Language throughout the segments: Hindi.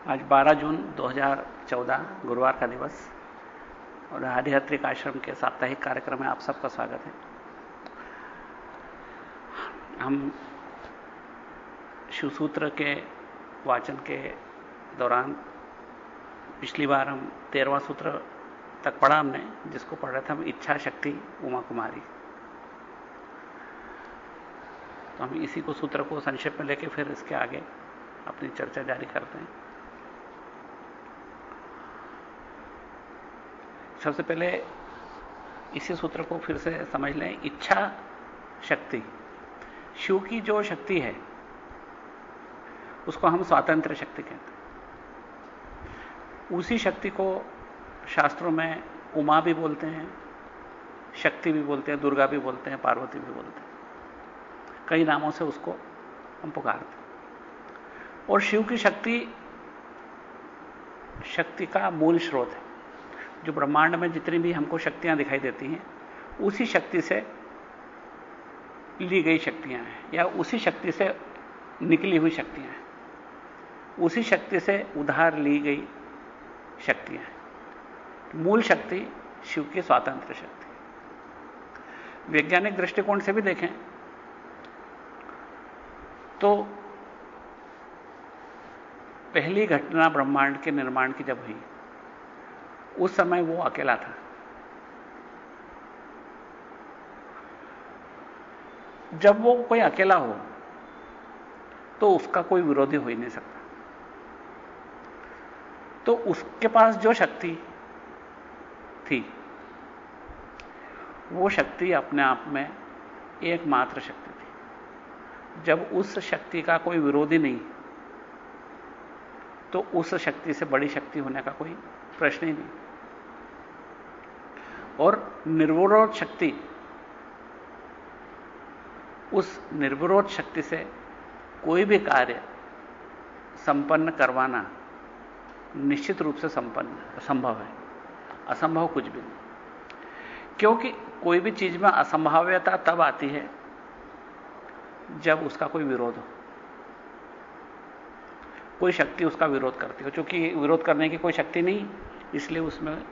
आज 12 जून 2014 गुरुवार का दिवस, और आध्यात्मिक आश्रम के साप्ताहिक कार्यक्रम में आप सबका स्वागत है। हम शिवसूत्र के वाचन के दौरान पिछली बार हम तेरहवां सूत्र तक पढ़ा हमने, जिसको पढ़ रहे थे हम इच्छा शक्ति उमा कुमारी। तो हम इसी को सूत्र को संक्षेप में लेके फिर इसके आगे अपनी चर्चा जारी करते हैं। सबसे पहले इसी सूत्र को फिर से समझ लें, इच्छा शक्ति। शिव की जो शक्ति है, उसको हम स्वातंत्र शक्ति कहते हैं। उसी शक्ति को शास्त्रों में उमा भी बोलते हैं, शक्ति भी बोलते हैं, दुर्गा भी बोलते हैं, पार्वती भी बोलते हैं। कई नामों से उसको हम पुकारते हैं। और शिव की शक्ति शक्ति का मूल स्रोत है। जो ब्रह्मांड में जितनी भी हमको शक्तियाँ दिखाई देती हैं, उसी शक्ति से ली गई शक्तियाँ हैं, या उसी शक्ति से निकली हुई शक्तियाँ हैं। उसी शक्ति से उधार ली गई शक्तियाँ हैं। मूल शक्ति शिव की स्वातंत्र शक्ति वैज्ञानिक दृष्टिकोण से भी देखें तो पहली घटना ब्रह्मांड के निर्माण की जब हुई उस समय वो अकेला था। जब वो कोई अकेला हो तो उसका कोई विरोधी हो ही नहीं सकता। तो उसके पास जो शक्ति थी, वो शक्ति अपने आप में एकमात्र शक्ति थी। जब उस शक्ति का कोई विरोधी नहीं तो उस शक्ति से बड़ी शक्ति होने का कोई प्रश्न ही नहीं। और निर्विरोध शक्ति, उस निर्विरोध शक्ति से कोई भी कार्य संपन्न करवाना निश्चित रूप से संपन्न संभव है। असंभव कुछ भी नहीं। क्योंकि कोई भी चीज़ में असंभाव्यता तब आती है जब उसका कोई विरोध हो। कोई शक्ति उसका विरोध करती हो, क्योंकि विरोध करने की कोई शक्ति नहीं। इसलिए उसमें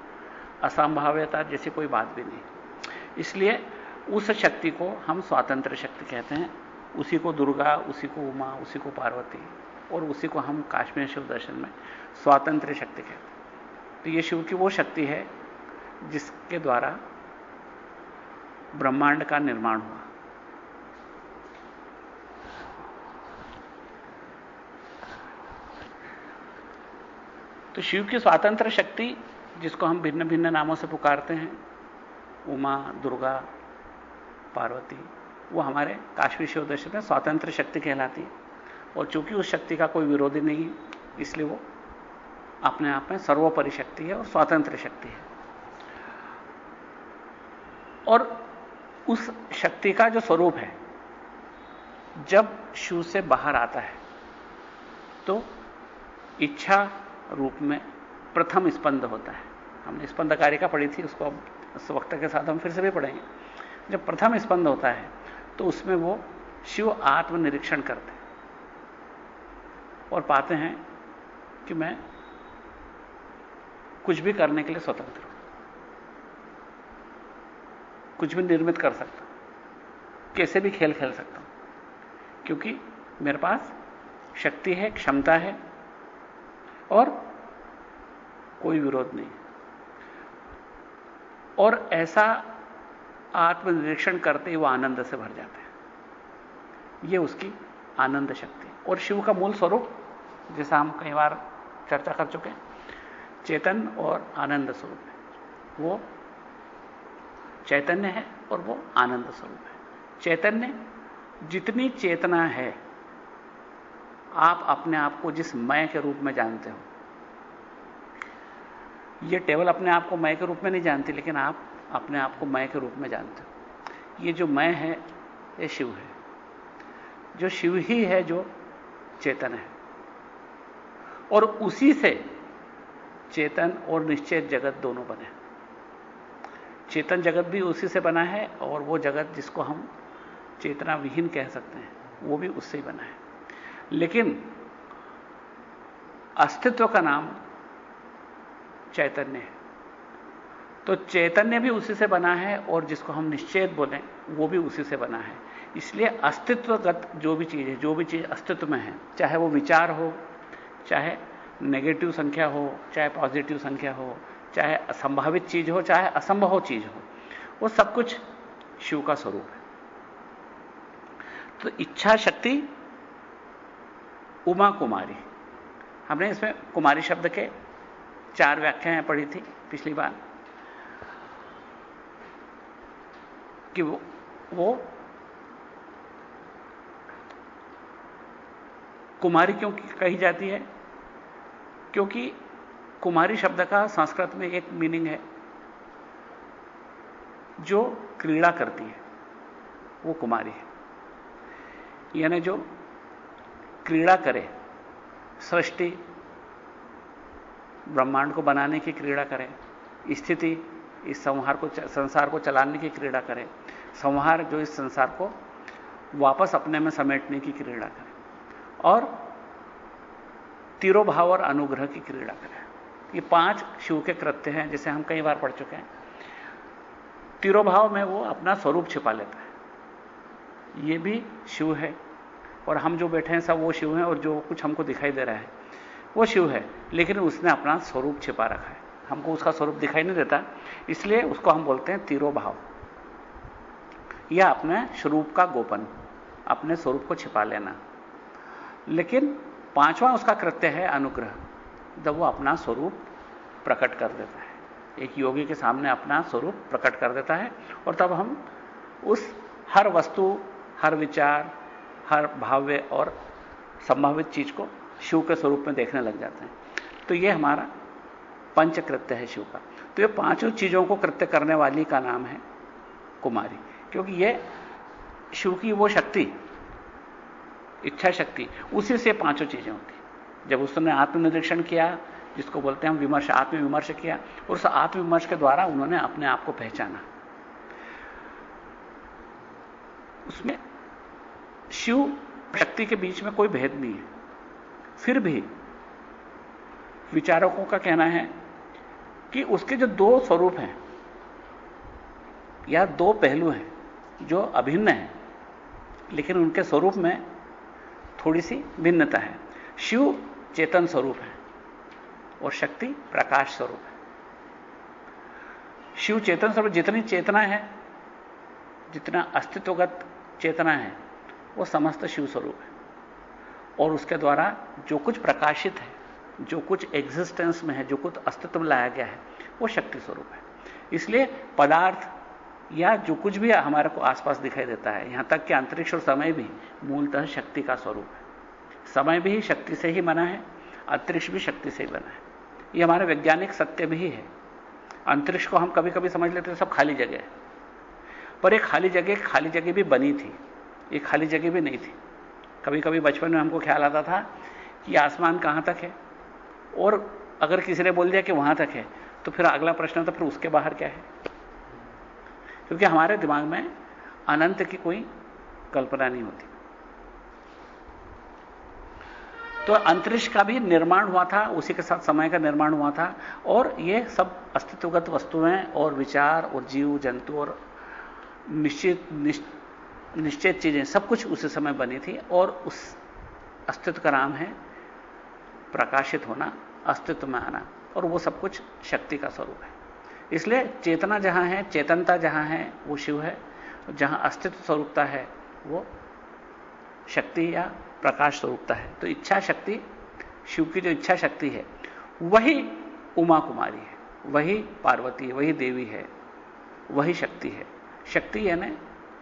असंभाव्यता जैसी कोई बात भी नहीं। इसलिए उस शक्ति को हम स्वातंत्र शक्ति कहते हैं। उसी को दुर्गा, उसी को उमा, उसी को पार्वती और उसी को हम काश्मीर शिव दर्शन में स्वातंत्र शक्ति कहते हैं। तो ये शिव की वो शक्ति है जिसके द्वारा ब्रह्मांड का निर्माण हुआ। तो शिव की स्वातंत्र शक्ति जिसको हम भिन्न भिन्न नामों से पुकारते हैं, उमा, दुर्गा, पार्वती, वो हमारे काश्मीर शिव दर्शन में स्वतंत्र शक्ति कहलाती है। और चूँकि उस शक्ति का कोई विरोधी नहीं है, इसलिए वो अपने आप में सर्वोपरि शक्ति है और स्वतंत्र शक्ति है। और उस शक्ति का जो स्वरूप है, जब शिव से बाहर आता है तो इच्छा रूप में प्रथम स्पंद होता है। हमने स्पंद कारिका पढ़ी थी, उसको अब उस वक्त के साथ हम फिर से भी पढ़ेंगे। जब प्रथम स्पंद होता है तो उसमें वो शिव आत्मनिरीक्षण करते हैं और पाते हैं कि मैं कुछ भी करने के लिए स्वतंत्र हूँ। कुछ भी निर्मित कर सकता हूँ। कैसे भी खेल खेल सकता हूँ। क्योंकि मेरे पास शक्ति है, क्षमता है और कोई विरोध नहीं और ऐसा आत्मनिरीक्षण करते ही वह आनंद से भर जाते हैं। यह उसकी आनंद शक्ति और शिव का मूल स्वरूप, जैसा हम कई बार चर्चा कर चुके हैं, चेतन और आनंद स्वरूप है। वो चैतन्य है और वो आनंद स्वरूप है। चैतन्य जितनी चेतना है आप अपने आप को जिस मय के रूप में जानते हो। ये टेबल अपने आप को मय के रूप में नहीं जानती, लेकिन आप अपने आप को मय के रूप में जानते हो। ये जो मय है, ये शिव है। जो शिव ही है, जो चेतन है। और उसी से चेतन और निश्चेत जगत दोनों बने चेतन जगत भी उसी से बना है, और वो जगत जिसको हम चेतना विहीन कह सकते हैं, वो भी उससे ही बना है। लेकिन अस्तित्व का नाम चैतन्य है। तो चैतन्य भी उसी से बना है और जिसको हम निश्चेत बोलें, वो भी उसी से बना है। इसलिए अस्तित्वगत जो भी चीज़ है जो भी चीज़ अस्तित्व में है, चाहे वो विचार हो, चाहे नेगेटिव संख्या हो, चाहे पॉजिटिव संख्या हो, चाहे असंभावित चीज़ हो, चाहे असंभव चीज़ हो, वो सब कुछ शिव का स्वरूप है। तो इच्छा शक्ति उमा कुमारी। हमने इसमें कुमारी शब्द के चार व्याख्याएँ पढ़ी थी पिछली बार। कि वो, वो कुमारी क्यों कही जाती है? क्योंकि कुमारी शब्द का संस्कृत में एक मीनिंग है जो क्रीड़ा करती है वो कुमारी है। यानी जो क्रीड़ा करे। सृष्टि, ब्रह्मांड को बनाने की क्रीड़ा करे। स्थिति, इस संहार को संसार को चलाने की क्रीड़ा करे। संहार जो इस संसार को वापस अपने में समेटने की क्रीड़ा करे। और तिरोभाव और अनुग्रह की क्रीड़ा करें। ये पाँच शिव के कृत्य हैं, जिसे हम कई बार पढ़ चुके हैं। तिरोभाव में वो अपना स्वरूप छिपा लेता है। ये भी शिव है। और हम जो बैठे हैं, सब वो शिव हैं और जो कुछ हमको दिखाई दे रहा है, वो शिव है। लेकिन उसने अपना स्वरूप छिपा रखा है। हमको उसका स्वरूप दिखाई नहीं देता। इसलिए उसको हम बोलते हैं तीरो भाव या अपने स्वरूप का गोपन, अपने स्वरूप को छिपा लेना। लेकिन पांचवा उसका कृत्य है अनुग्रह। जब वो अपना स्वरूप प्रकट कर देता है। एक योगी के सामने अपना स्वरूप प्रकट कर देता है और तब हम उस हर वस्तु, हर विचार हर भाव्य और संभावित चीज़ को शिव के स्वरूप में देखने लग जाते हैं। तो ये हमारा पंच कृत्य है शिव का। तो ये पाँचों चीज़ों को कृत्य करने वाली का नाम है कुमारी। क्योंकि ये शिव की वो शक्ति, इच्छा शक्ति, उसी से पाँचों चीज़ें होती जब उसने आत्मनिरीक्षण किया, जिसको बोलते हैं हम विमर्श, आत्मविमर्श किया, और उस आत्मविमर्श के द्वारा उन्होंने अपने आप को पहचाना। उसमें शिव शक्ति के बीच में कोई भेद नहीं है। फिर भी विचारकों का कहना है कि उसके जो दो स्वरूप हैं, या दो पहलू हैं, जो अभिन्न हैं, लेकिन उनके स्वरूप में थोड़ी सी भिन्नता है। शिव चेतन स्वरूप है और शक्ति प्रकाश स्वरूप है। शिव चेतन स्वरूप जितनी चेतना है, जितना अस्तित्वगत चेतना है वो समस्त शिव स्वरूप है। और उसके द्वारा जो कुछ प्रकाशित है, जो कुछ एग्जिस्टेंस में है, जो कुछ अस्तित्व लाया गया है, वो शक्ति स्वरूप है। इसलिए पदार्थ या जो कुछ भी हमारे को आसपास दिखाई देता है, यहाँ तक कि अंतरिक्ष और समय भी मूलतः शक्ति का स्वरूप है। समय भी शक्ति से ही बना है, अंतरिक्ष भी शक्ति से ही बना है। यह हमारे वैज्ञानिक सत्य भी है। अंतरिक्ष को हम कभी कभी समझ लेते हैं, सब खाली जगह है। पर एक खाली जगह खाली जगह भी बनी थी। एक खाली जगह भी नहीं थी। कभी कभी बचपन में हमको ख्याल आता था कि आसमान कहाँ तक है। और अगर किसी ने बोल दिया कि वहाँ तक है तो फिर अगला प्रश्न था फिर उसके बाहर क्या है? क्योंकि हमारे दिमाग में अनंत की कोई कल्पना नहीं होती। तो अंतरिक्ष का भी निर्माण हुआ था, उसी के साथ समय का निर्माण हुआ था, और ये सब अस्तित्वगत वस्तुएँ और विचार और जीव, जंतु और निश्चित निश्चित चीज़ें, सब कुछ उसी समय बनी थी और उस अस्तित्व का नाम है प्रकाशित होना, अस्तित्व में आना, और वो सब कुछ शक्ति का स्वरूप है। इसलिए चेतना जहाँ है, चेतनता जहाँ है, वो शिव है जहाँ अस्तित्व स्वरूपता है, वो शक्ति या प्रकाश स्वरूपता है। तो इच्छा शक्ति, शिव की जो इच्छा शक्ति है, वही उमा कुमारी है, वही पार्वती है, वही देवी है, वही शक्ति है। शक्ति यानी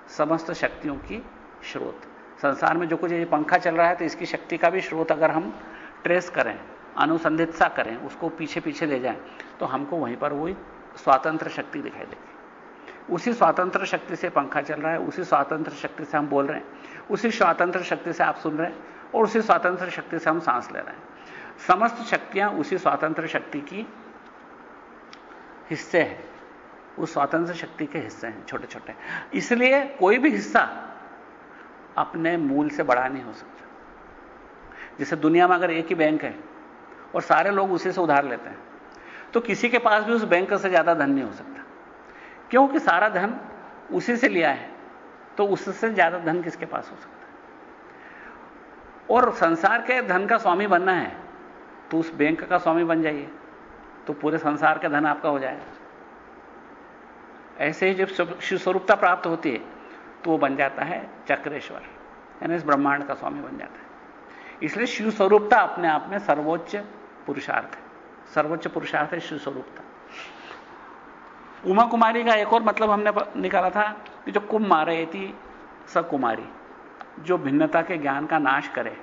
समस्त शक्तियों की स्रोत। संसार में जो कुछ ये पंखा चल रहा है तो इसकी शक्ति का भी स्रोत अगर हम ट्रेस करें, अनुसंधित्सा करें, उसको पीछे पीछे ले जाएँ तो हमको वहीं पर वही स्वतंत्र शक्ति दिखाई देगी। उसी स्वतंत्र शक्ति से पंखा चल रहा है, उसी स्वतंत्र शक्ति से हम बोल रहे हैं, उसी स्वतंत्र शक्ति से आप सुन रहे हैं, और उसी स्वतंत्र शक्ति से हम सांस ले रहे हैं। समस्त शक्तियाँ उसी स्वतंत्र शक्ति की हिस्से हैं। उस स्वतंत्र शक्ति के हिस्से हैं छोटे छोटे इसलिए कोई भी हिस्सा अपने मूल से बड़ा नहीं हो सकता। जैसे दुनिया में अगर एक ही बैंक है और सारे लोग उसी से उधार लेते हैं तो किसी के पास भी उस बैंक से ज़्यादा धन नहीं हो सकता। क्योंकि सारा धन उसी से लिया है तो उससे ज़्यादा धन किसके पास हो सकता है? और संसार के धन का स्वामी बनना है तो उस बैंक का स्वामी बन जाइए तो पूरे संसार का धन आपका हो जाएगा। ऐसे ही जब शिव स्वरूपता प्राप्त होती है तो वो बन जाता है चक्रेश्वर। यानी इस ब्रह्मांड का स्वामी बन जाता है। इसलिए शिव स्वरूपता अपने आप में सर्वोच्च पुरुषार्थ है। सर्वोच्च पुरुषार्थ है शिव स्वरूपता। उमा कुमारी का एक और मतलब हमने निकाला था कि जो कुंभ मारे थी, सकुमारी, जो भिन्नता के ज्ञान का नाश करे,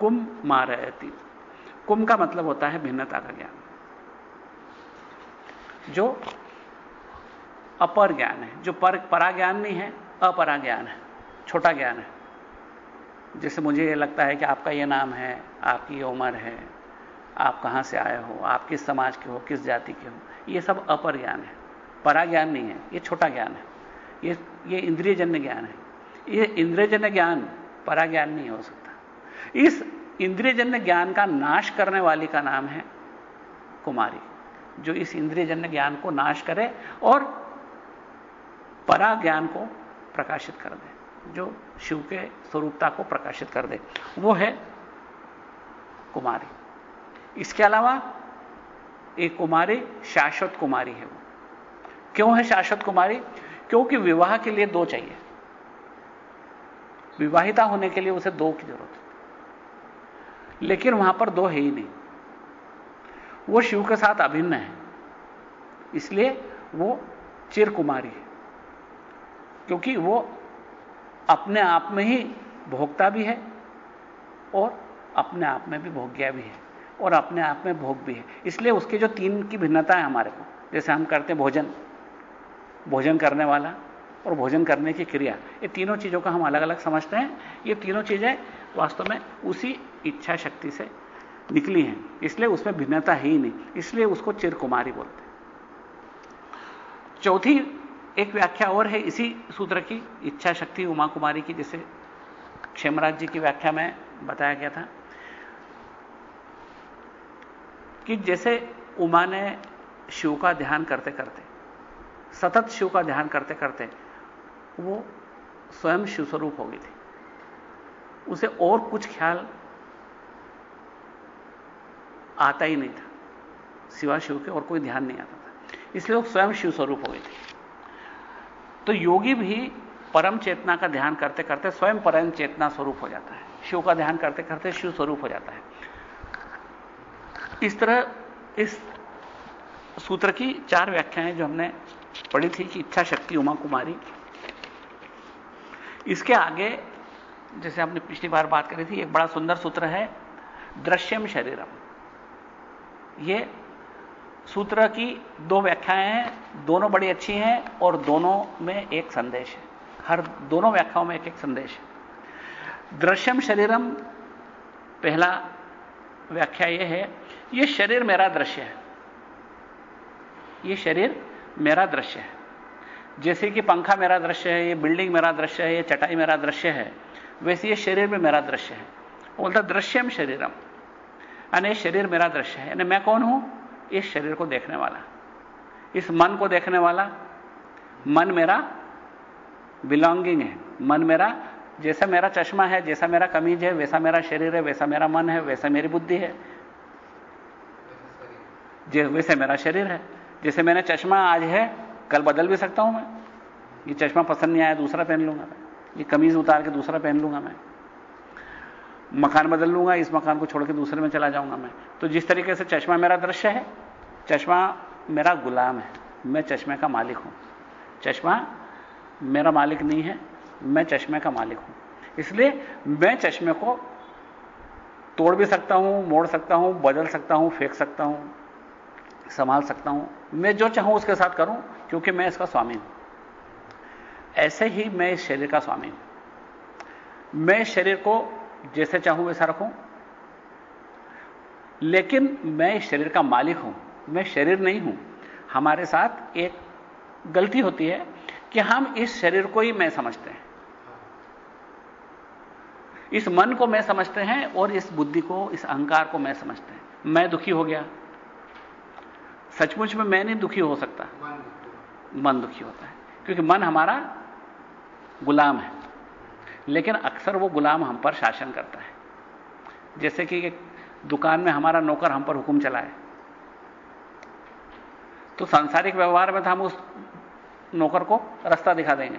कुंभ मारयती कुंभ का मतलब होता है भिन्नता का ज्ञान। जो अपर ज्ञान है। जो पर परा ज्ञान नहीं है अपरा ज्ञान है, छोटा ज्ञान है। जैसे मुझे ये लगता है कि आपका ये नाम है, आपकी उम्र है, आप कहाँ से आए हो, आप किस समाज के हो, किस जाति के हो, ये सब अपर ज्ञान है। परा ज्ञान नहीं है, ये छोटा ज्ञान है। ये ये इंद्रियजन्य ज्ञान है। ये इंद्रियजन्य ज्ञान परा ज्ञान नहीं हो। सकता इस इंद्रियजन्य ज्ञान का नाश करने वाली का नाम है कुमारी, जो इस इंद्रियजन्य ज्ञान को नाश करे और परा ज्ञान को प्रकाशित कर दे, जो शिव के स्वरूपता को प्रकाशित कर दे। वो है कुमारी। इसके अलावा एक कुमारी, शाश्वत कुमारी है वो। क्यों है शाश्वत कुमारी? क्योंकि विवाह के लिए दो चाहिए। विवाहिता होने के लिए उसे दो की ज़रूरत है। लेकिन वहाँ पर दो है ही नहीं। वो शिव के साथ अभिन्न है। इसलिए वो चिर कुमारी है। क्योंकि वो अपने आप में ही भोगता भी है और अपने आप में भी भोग्या भी है और अपने आप में भोग भी है। इसलिए उसके जो तीन की भिन्नता है हमारे को, जैसे हम करते हैं भोजन भोजन करने वाला और भोजन करने की क्रिया, ये तीनों चीज़ों का हम अलग अलग समझते हैं। ये तीनों चीज़ें वास्तव में उसी इच्छा शक्ति से निकली हैं। इसलिए उसमें भिन्नता ही नहीं। इसलिए उसको चिर कुमारी बोलते हैं। चौथी एक व्याख्या और है इसी सूत्र की, इच्छा शक्ति उमा कुमारी की, जिसे क्षेमराज जी की व्याख्या में बताया गया था, कि जैसे उमा ने शिव का ध्यान करते करते सतत शिव का ध्यान करते करते वो स्वयं शिव स्वरूप हो गई थी। उसे और कुछ ख्याल आता ही नहीं था। सिवा शिव के और कोई ध्यान नहीं आता था। इसलिए वो स्वयं शिव स्वरूप हो गई तो योगी भी परम चेतना का ध्यान करते करते स्वयं परम चेतना स्वरूप हो जाता है। शिव का ध्यान करते करते शिव स्वरूप हो जाता है। इस तरह इस सूत्र की चार व्याख्याएँ जो हमने पढ़ी थी कि इच्छा शक्ति उमा कुमारी, इसके आगे जैसे हमने पिछली बार बात करी थी, एक बड़ा सुंदर सूत्र है, दृश्यम शरीरम। यह सूत्र की दो व्याख्याएँ हैं, दोनों बड़ी अच्छी हैं और दोनों में एक संदेश है। हर दोनों व्याख्याओं में एक एक संदेश है। दृश्यम शरीरम, पहला व्याख्या यह है यह शरीर मेरा दृश्य है। यह शरीर मेरा दृश्य है। जैसे कि पंखा मेरा दृश्य है, ये बिल्डिंग मेरा दृश्य है, ये चटाई मेरा दृश्य है, वैसे ये शरीर भी मेरा दृश्य है। बोलता दृश्यम शरीरम, यानी शरीर मेरा दृश्य है। यानी मैं कौन हूँ? इस शरीर को देखने वाला। इस मन को देखने वाला। मन मेरा बिलोंगिंग है। मन मेरा, जैसा मेरा चश्मा है, जैसा मेरा कमीज है, वैसा मेरा शरीर है, वैसा मेरा मन है, वैसा मेरी बुद्धि है। वैसे मेरा शरीर है। जैसे मैंने चश्मा आज है, कल बदल भी सकता हूँ मैं। ये चश्मा पसंद नहीं आया, दूसरा पहन लूँगा मैं। ये कमीज उतार के दूसरा पहन लूँगा मैं। मकान बदल लूँगा, इस मकान को छोड़ के दूसरे में चला जाऊँगा मैं। तो जिस तरीके से चश्मा मेरा दृश्य है, चश्मा मेरा गुलाम है, मैं चश्मे का मालिक हूँ। चश्मा मेरा मालिक नहीं है, मैं चश्मे का मालिक हूँ। इसलिए मैं चश्मे को तोड़ भी सकता हूँ, मोड़ सकता हूँ, बदल सकता हूँ, फेंक सकता हूँ, संभाल सकता हूँ। मैं जो चाहूँ उसके साथ करूँ, क्योंकि मैं इसका स्वामी हूँ। ऐसे ही मैं इस शरीर का स्वामी हूँ। मैं इस शरीर को जैसे चाहूँ वैसा रखूँ। लेकिन मैं इस शरीर का मालिक हूँ मैं शरीर नहीं हूँ। हमारे साथ एक गलती होती है कि हम इस शरीर को ही मैं समझते हैं। इस मन को मैं समझते हैं और इस बुद्धि को इस अहंकार को मैं समझते हैं। मैं दुखी हो गया। सचमुच में मैं नहीं दुखी हो सकता। मन दुखी होता है क्योंकि मन हमारा गुलाम है। लेकिन अक्सर वो गुलाम हम पर शासन करता है। जैसे कि एक दुकान में हमारा नौकर हम पर हुक्म चलाए। तो सांसारिक व्यवहार में तो हम उस नौकर को रास्ता दिखा देंगे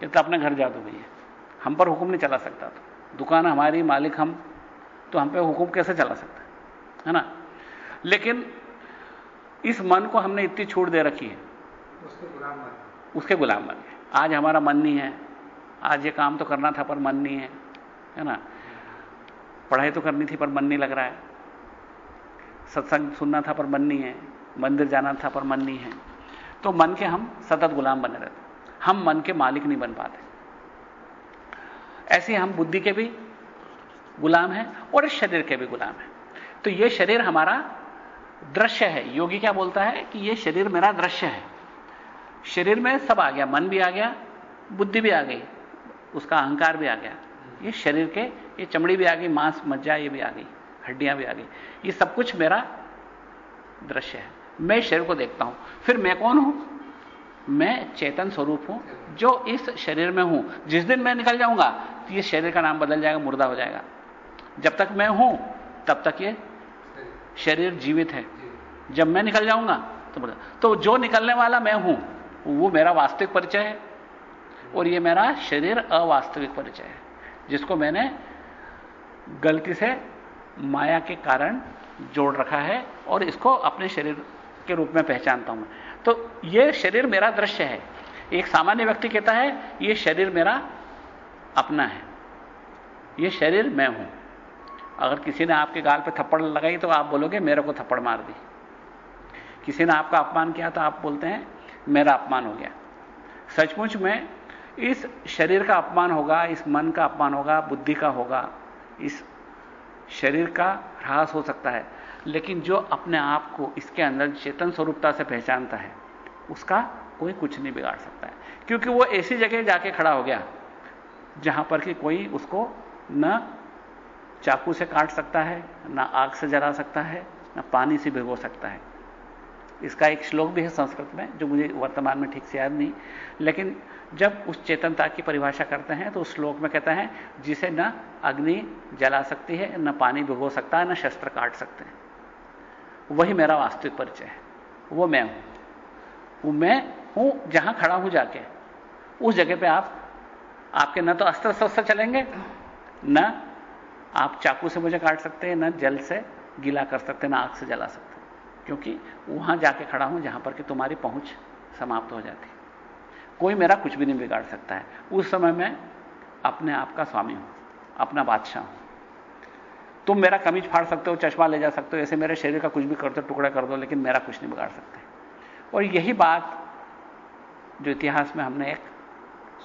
कि तो अपने घर जा दो भैया। हम पर हुक्म नहीं चला सकता तो। दुकान हमारी मालिक हम तो हम पे हुक्म कैसे चला सकता है? है ना? लेकिन इस मन को हमने इतनी छूट दे रखी है। उसके गुलाम बन उसके गुलाम बन गए। आज हमारा मन नहीं है। आज ये काम तो करना था पर मन नहीं है है ना? पढ़ाई तो करनी थी पर मन नहीं लग रहा है। सत्संग सुनना था पर मन नहीं है, मंदिर जाना था पर मन नहीं है। तो मन के हम सतत गुलाम बने रहते हम मन के मालिक नहीं बन पाते। ऐसे हम बुद्धि के भी गुलाम हैं और इस शरीर के भी गुलाम हैं। तो यह शरीर हमारा दृश्य है। योगी क्या बोलता है कि यह शरीर मेरा दृश्य है। शरीर में सब आ गया, मन भी आ गया, बुद्धि भी आ गई। उसका अहंकार भी आ गया। ये शरीर के, ये चमड़ी भी आ गई, मांस, मज्जा ये भी आ गई, हड्डियाँ भी आ गई। ये सब कुछ मेरा दृश्य है। मैं शरीर को देखता हूँ। फिर मैं कौन हूँ? मैं चेतन स्वरूप हूँ, जो इस शरीर में हूँ। जिस दिन मैं निकल जाऊँगा तो ये शरीर का नाम बदल जाएगा, मुर्दा हो जाएगा। जब तक मैं हूँ, तब तक ये शरीर जीवित है। जब मैं निकल जाऊँगा तो तो जो निकलने वाला मैं हूँ, वो मेरा वास्तविक परिचय है। और ये मेरा शरीर अवास्तविक परिचय है, जिसको मैंने गलती से माया के कारण जोड़ रखा है और इसको अपने शरीर के रूप में पहचानता हूँ। तो यह शरीर मेरा दृश्य है। एक सामान्य व्यक्ति कहता है यह शरीर मेरा अपना है। यह शरीर मैं हूँ। अगर किसी ने आपके गाल पे थप्पड़ लगाई तो आप बोलोगे, मेरे को थप्पड़ मार दी। किसी ने आपका अपमान किया तो आप बोलते हैं, मेरा अपमान हो गया। सचमुच में इस शरीर का अपमान होगा, इस मन का अपमान होगा, बुद्धि का होगा, इस शरीर का ह्रास हो सकता है। लेकिन जो अपने आप को इसके अंदर चेतन स्वरूपता से पहचानता है, उसका कोई कुछ नहीं बिगाड़ सकता है। क्योंकि वो ऐसी जगह जाके खड़ा हो गया, जहाँ पर कि कोई उसको न चाकू से काट सकता है, न आग से जला सकता है, न पानी से भिगो सकता है। इसका एक श्लोक भी है संस्कृत में, जो मुझे वर्तमान में ठीक से याद नहीं, लेकिन जब उस चेतनता की परिभाषा करते हैं तो उस श्लोक में कहता है, जिसे न अग्नि जला सकती है, न पानी भिगो सकता है न शस्त्र काट सकते हैं। वही मेरा वास्तविक परिचय है। वो मैं हूँ। वो मैं हूँ जहाँ खड़ा हूँ जाके। उस जगह पे आप, आपके न तो अस्त्र शस्त्र चलेंगे, न आप चाकू से मुझे काट सकते हैं, न जल से गीला कर सकते हैं, न आग से जला सकते क्योंकि वहाँ जाके खड़ा हूँ जहाँ पर कि तुम्हारी पहुँच समाप्त हो जाती कोई मेरा कुछ भी नहीं बिगाड़ सकता है। उस समय मैं अपने आप का स्वामी हूँ, अपना बादशाह हूँ। तुम मेरा कमीज फाड़ सकते हो, चश्मा ले जा सकते हो, ऐसे मेरे शरीर का कुछ भी कर दो, टुकड़ा कर दो, लेकिन मेरा कुछ नहीं बिगाड़ सकते। और यही बात जो इतिहास में हमने एक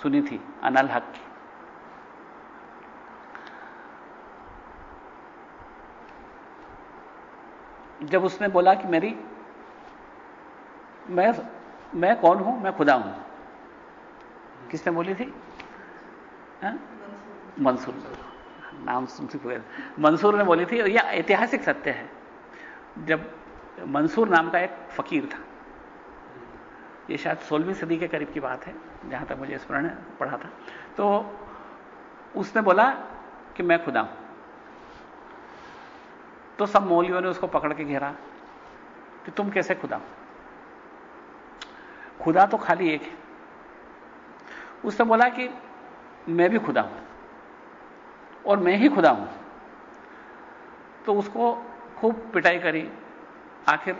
सुनी थी, अनल हक की। जब उसने बोला कि मेरी, मैं मैं कौन हूँ? मैं खुदा हूँ। किसने बोली थी? हाँ? मंसूर। नाम सुन सुनसी मंसूर ने बोली थी यह ऐतिहासिक सत्य है। जब मंसूर नाम का एक फकीर था, ये शायद सोलहवीं सदी के करीब की बात है, जहाँ तक मुझे स्मरण पढ़ा था। तो उसने बोला कि मैं खुदा हूँ। तो सब मौलियों ने उसको पकड़ के घेरा कि तुम कैसे खुदा खुदा तो खाली एक है। उसने बोला कि मैं भी खुदा हूँ और मैं ही खुदा हूँ। तो उसको खूब पिटाई करी। आखिर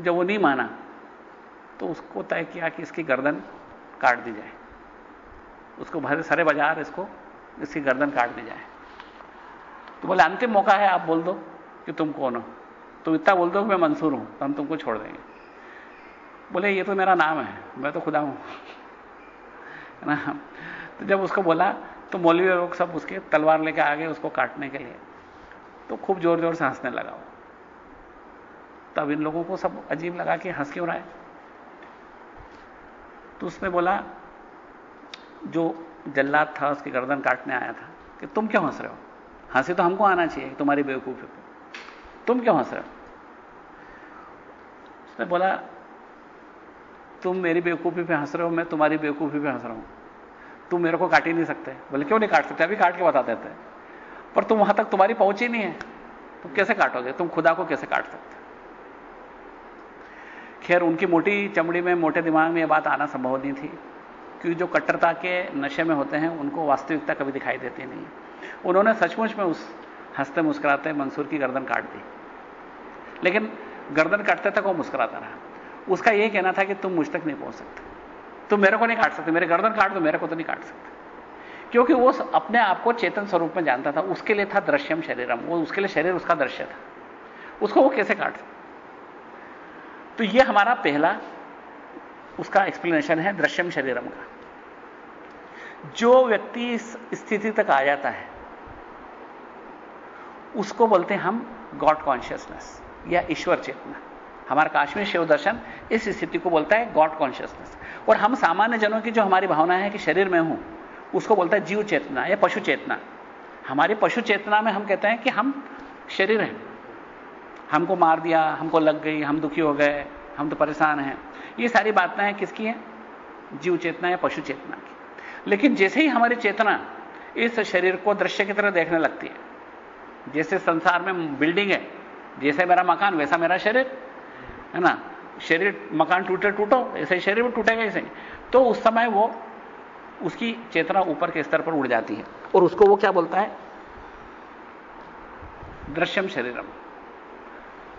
जब वो नहीं माना तो उसको तय किया कि इसकी गर्दन काट दी जाए। उसको भरे सारे बाज़ार इसको, इसकी गर्दन काट दी जाए। तो बोले, अंतिम मौका है, आप बोल दो कि तुम कौन हो? तो इतना बोल दो कि मैं मंसूर हूँ तो हम तुमको छोड़ देंगे। बोले, ये तो मेरा नाम है, मैं तो खुदा हूँ। ना? तो जब उसको बोला तो मौलवी लोग सब उसके तलवार लेके आ गए उसको काटने के लिए। तो खूब ज़ोर ज़ोर से हंसने लगा तब इन लोगों को सब अजीब लगा कि हंस क्यों रहा है? तो उसने बोला, जो जल्लाद था, उसकी गर्दन काटने आया था, कि तुम क्यों हंस रहे हो? हँसी तो हमको आना चाहिए, तुम्हारी बेवकूफ़ी को तुम क्यों हंस रहे हो? उसने बोला तुम मेरी बेवकूफ़ी पे हंस रहे हो, मैं तुम्हारी बेवकूफ़ी पे हंस रहा हूँ। तुम मेरे को काट ही नहीं सकते। बोले, क्यों नहीं काट सकते? अभी काट के बता देते हैं। पर तुम वहाँ तक तुम्हारी पहुँच ही नहीं है। तुम कैसे काटोगे? तुम खुदा को कैसे काट सकते खैर, उनकी मोटी चमड़ी में, मोटे दिमाग में यह बात आना संभव नहीं थी। क्योंकि जो कट्टरता के नशे में होते हैं, उनको वास्तविकता कभी दिखाई देती नहीं। उन्होंने सचमुच में उस हँसते मुस्कुराते मंसूर की गर्दन काट दी। लेकिन गर्दन काटते तक वो मुस्कुराता रहा। उसका यह कहना था कि तुम मुझ तक नहीं पहुँच सकते। तुम मेरे को नहीं काट सकते, मेरे गर्दन काट दो, मेरे को तो नहीं काट सकते। क्योंकि वो अपने आप को चेतन स्वरूप में जानता था, उसके लिए था दृश्यम शरीरम, वो उसके लिए शरीर उसका दृश्य था। उसको वो कैसे काट सकता? तो ये हमारा पहला उसका एक्सप्लेनेशन है दृश्यम शरीरम का। जो व्यक्ति इस स्थिति तक आ जाता है, उसको बोलते हैं हम गॉड कॉन्शियसनेस या ईश्वर चेतना। हमारा काश्मीर शिव दर्शन इस स्थिति को बोलता है गॉड कॉन्शियसनेस और हम सामान्य जनों की जो हमारी भावना है कि शरीर में हूँ, उसको बोलता है जीव चेतना या पशु चेतना। हमारी पशु चेतना में हम कहते हैं कि हम शरीर हैं। हमको मार दिया, हमको लग गई, हम दुखी हो गए, हम तो परेशान हैं। ये सारी बातें हैं किसकी हैं? जीव चेतना या पशु चेतना की। लेकिन जैसे ही हमारी चेतना इस शरीर को दृश्य की तरह देखने लगती है, जैसे संसार में बिल्डिंग है, जैसे मेरा मकान, वैसा मेरा शरीर। है ना? शरीर, मकान टूटे, टूटो, ऐसे शरीर भी टूटेगा ऐसे तो उस समय वो, उसकी चेतना ऊपर के स्तर पर उड़ जाती है। और उसको वो क्या बोलता है? दृश्यम शरीरम।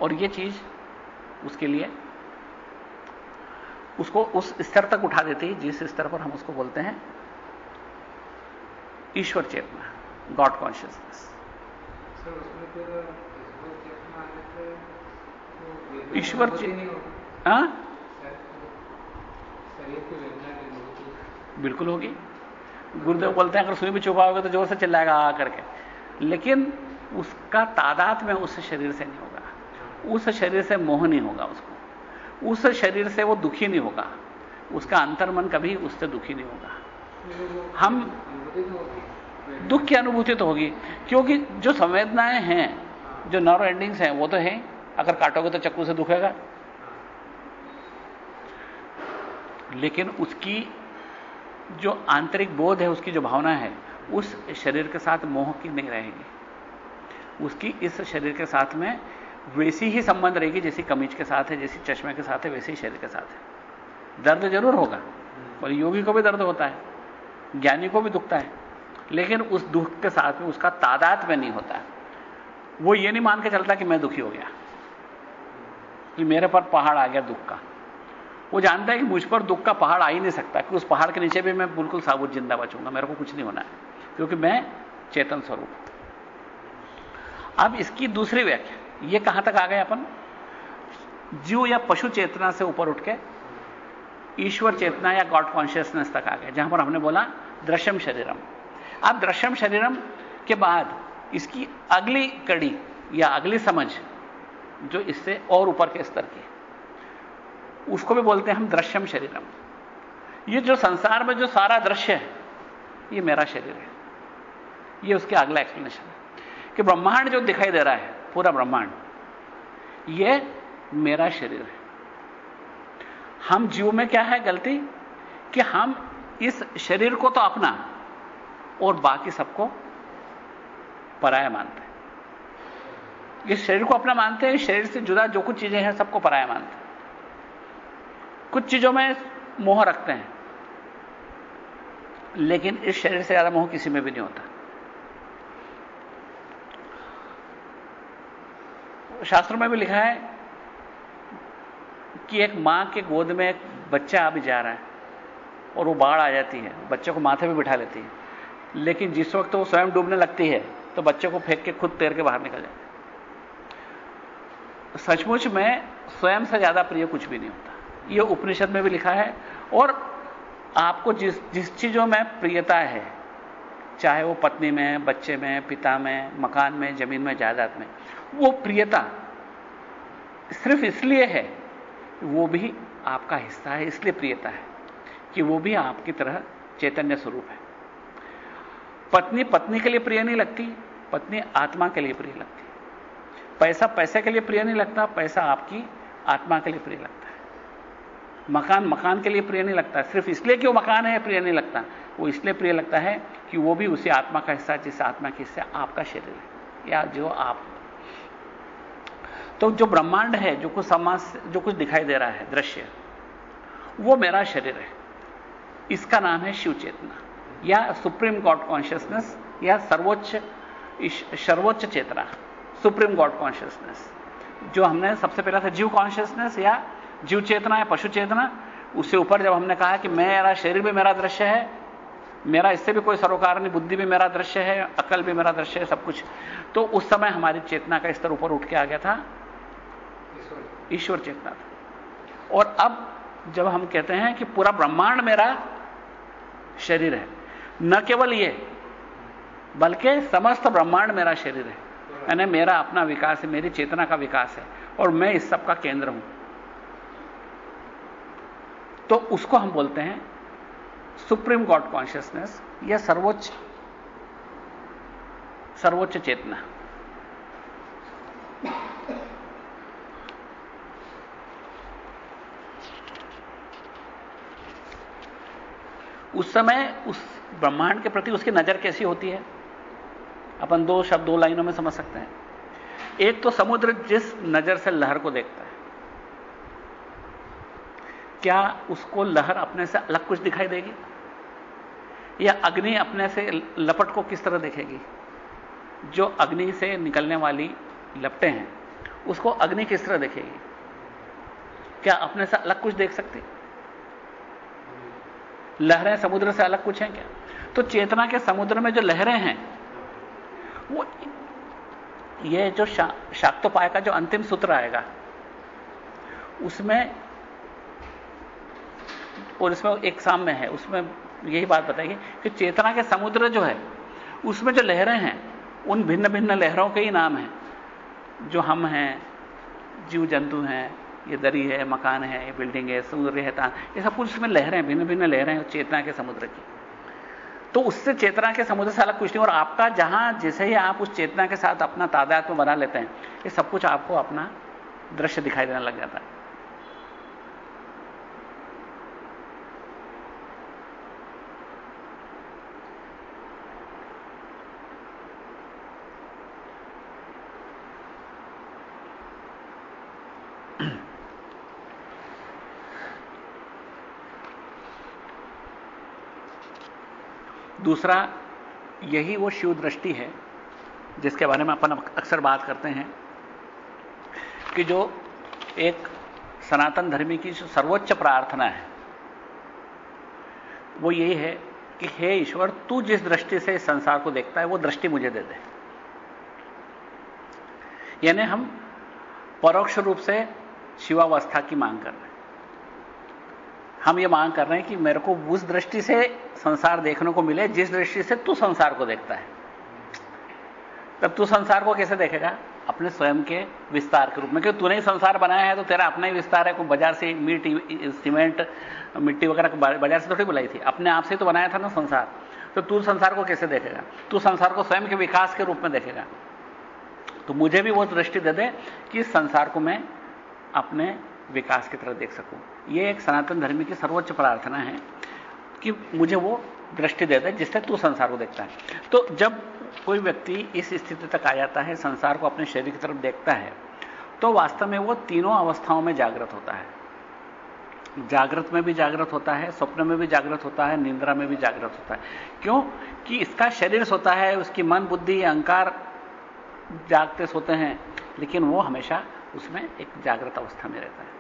और ये चीज़ उसके लिए, उसको उस स्तर तक उठा देती है, जिस स्तर पर हम उसको बोलते हैं, ईश्वर चेतना गॉड कॉन्शियसनेस ईश्वर हाँ? बिल्कुल होगी। गुरुदेव बोलते हैं, अगर सुई में छुपाओगे तो ज़ोर से चिल्लाएगा आ करके। लेकिन उसका तादाद में उस शरीर से नहीं होगा। उस शरीर से मोह नहीं होगा उसको। उस शरीर से वो दुखी नहीं होगा। उसका अंतर्मन कभी उससे दुखी नहीं होगा। हम दुख की अनुभूति तो होगी, क्योंकि जो संवेदनाएँ हैं, जो नर्व एंडिंग्स हैं, वो तो है। अगर काटोगे तो चक्कू से दुखेगा। लेकिन उसकी जो आंतरिक बोध है, उसकी जो भावना है, उस शरीर के साथ मोह की नहीं रहेगी। उसकी इस शरीर के साथ में वैसी ही संबंध रहेगी जैसी कमीज के साथ है, जैसी चश्मे के साथ है, वैसे ही शरीर के साथ है। दर्द ज़रूर होगा और योगी को भी दर्द होता है, ज्ञानी को भी दुखता है, लेकिन उस दुख के साथ में उसका तादाद में नहीं होता। वो ये नहीं मान के चलता कि मैं दुखी हो गया। कि मेरे पर पहाड़ आ गया दुख का। वो जानता है कि मुझ पर दुख का पहाड़ आ ही नहीं सकता कि उस पहाड़ के नीचे भी मैं बिल्कुल साबुत ज़िंदा बचूँगा, मेरे को कुछ नहीं होना है, क्योंकि मैं चेतन स्वरूप अब इसकी दूसरी व्याख्या, ये कहाँ तक आ गए अपन? जीव या पशु चेतना से ऊपर उठ के ईश्वर चेतना या गॉड कॉन्शियसनेस तक आ गए, जहाँ पर हमने बोला दृश्यम शरीरम। अब दृश्यम शरीरम के बाद इसकी अगली कड़ी या अगली समझ जो इससे और ऊपर के स्तर की उसको भी बोलते हैं हम दृश्यम शरीरम। ये जो संसार में जो सारा दृश्य है, ये मेरा शरीर है। ये उसके अगला एक्सप्लेनेशन है। कि ब्रह्मांड जो दिखाई दे रहा है, पूरा ब्रह्मांड, ये मेरा शरीर है। हम जीव में क्या है, गलती? कि हम इस शरीर को तो अपना और बाकी सबको पराया मानते इस शरीर को अपना मानते हैं, शरीर से जुदा जो कुछ चीज़ें हैं सबको पराया मानते हैं। कुछ चीज़ों में मोह रखते हैं, लेकिन इस शरीर से ज़्यादा मोह किसी में भी नहीं होता। शास्त्रों में भी लिखा है कि एक माँ के गोद में एक बच्चा अभी जा रहा है, और वो बाढ़ आ जाती है। बच्चे को माथे पे बिठा लेती है। लेकिन जिस वक्त वो स्वयं डूबने लगती है तो बच्चे को फेंक के खुद तैर के बाहर निकल जाते सचमुच में स्वयं से ज़्यादा प्रिय कुछ भी नहीं होता। ये उपनिषद में भी लिखा है। और आपको जिस जिस चीज़ों में प्रियता है, चाहे वो पत्नी में, बच्चे में, पिता में, मकान में, ज़मीन में, जायदाद में, वो प्रियता सिर्फ़ इसलिए है, वो भी आपका हिस्सा है, इसलिए प्रियता है, कि वो भी आपकी तरह चैतन्य स्वरूप है। पत्नी पत्नी के लिए प्रिय नहीं लगती, पत्नी आत्मा के लिए प्रिय लगती पैसा पैसे के लिए प्रिय नहीं लगता, पैसा आपकी आत्मा के लिए प्रिय लगता है। मकान मकान के लिए प्रिय नहीं लगता, सिर्फ़ इसलिए कि वो मकान है प्रिय नहीं लगता। वो इसलिए प्रिय लगता है कि वो भी उसी आत्मा का हिस्सा जिस आत्मा के हिस्सा आपका शरीर है, या जो आप। तो जो ब्रह्मांड है, जो कुछ समाज जो कुछ दिखाई दे रहा है, दृश्य, वो मेरा शरीर है। इसका नाम है शिव चेतना, या सुप्रीम गॉड कॉन्शियसनेस, या सर्वोच्च सर्वोच्च चेतना। सुप्रीम गॉड कॉन्शियसनेस, जो हमने सबसे पहला था जीव कॉन्शियसनेस या जीव चेतना या पशु चेतना, उससे ऊपर जब हमने कहा कि मेरा शरीर भी मेरा दृश्य है, मेरा इससे भी कोई सरोकार नहीं, बुद्धि भी मेरा दृश्य है, अकल भी मेरा दृश्य है, सब कुछ। तो उस समय हमारी चेतना का स्तर ऊपर उठ के आ गया था। ईश्वर चेतना था। और अब जब हम कहते हैं कि पूरा ब्रह्मांड मेरा शरीर है, न केवल ये, बल्कि समस्त ब्रह्मांड मेरा शरीर है। यानी मेरा अपना विकास है, मेरी चेतना का विकास है और मैं इस सब का केंद्र हूँ। तो उसको हम बोलते हैं सुप्रीम गॉड कॉन्शियसनेस या सर्वोच्च सर्वोच्च चेतना। उस समय उस ब्रह्मांड के प्रति उसकी नज़र कैसी होती है? अपन दो शब्द, दो लाइनों में समझ सकते हैं। एक तो समुद्र जिस नज़र से लहर को देखता है। क्या उसको लहर अपने से अलग कुछ दिखाई देगी? या अग्नि अपने से लपट को किस तरह देखेगी? जो अग्नि से निकलने वाली लपटें हैं, उसको अग्नि किस तरह देखेगी? क्या अपने से अलग कुछ देख सकती? लहरें समुद्र से अलग कुछ हैं क्या? तो चेतना के समुद्र में जो लहरें हैं वो ये जो शा, शाक्तोपाय का जो अंतिम सूत्र आएगा उसमें और इसमें एक साम्य है उसमें यही बात बताएगी कि चेतना के समुद्र जो है उसमें जो लहरें हैं उन भिन्न भिन्न लहरों के ही नाम हैं। जो हम हैं जीव जंतु हैं ये दरी है मकान है ये बिल्डिंग है सूर्य है तान ये सब कुछ उसमें लहरें भिन्न भिन्न लहरें हैं चेतना के समुद्र की। तो उससे चेतना के समुद्र से अलग कुछ नहीं, और आपका जहाँ जैसे ही आप उस चेतना के साथ अपना तादात्म बना लेते हैं, ये सब कुछ आपको अपना दृश्य दिखाई देने लग जाता है। दूसरा, यही वो शिव दृष्टि है, जिसके बारे में अपन अक्सर बात करते हैं, कि जो एक सनातन धर्मी की सर्वोच्च प्रार्थना है, वो यही है कि, हे ईश्वर, तू जिस दृष्टि से इस संसार को देखता है, वो दृष्टि मुझे दे दे। यानी हम परोक्ष रूप से शिवावस्था की मांग कर रहे हैं। हम ये मांग कर रहे हैं कि मेरे को उस दृष्टि से संसार देखने को मिले, जिस दृष्टि से तू संसार को देखता है। तब तू संसार को कैसे देखेगा? अपने स्वयं के विस्तार के रूप में। क्योंकि तूने ही संसार बनाया है तो तेरा अपना ही विस्तार है। कोई बाज़ार से मीट सीमेंट, मिट्टी वगैरह बाज़ार से थोड़ी बुलाई थी। अपने आप से तो बनाया था ना संसार। तो तू संसार को कैसे देखेगा? तू संसार को स्वयं के विकास के रूप में देखेगा। तो मुझे भी वो दृष्टि दे दे कि संसार को मैं अपने विकास की तरह देख सकूँ। यह एक सनातन धर्म की सर्वोच्च प्रार्थना है कि मुझे वो दृष्टि देता है जिससे तू संसार को देखता है। तो जब कोई व्यक्ति इस स्थिति तक आ जाता है, संसार को अपने शरीर की तरफ़ देखता है तो वास्तव में वो तीनों अवस्थाओं में जागृत होता है। जागृत में भी जागृत होता है, स्वप्न में भी जागृत होता है, निंद्रा में भी जागृत होता है। क्यों? कि इसका शरीर सोता है, उसकी मन, बुद्धि, अहंकार जागते सोते हैं, लेकिन वो हमेशा उसमें एक जागृत अवस्था में रहता है।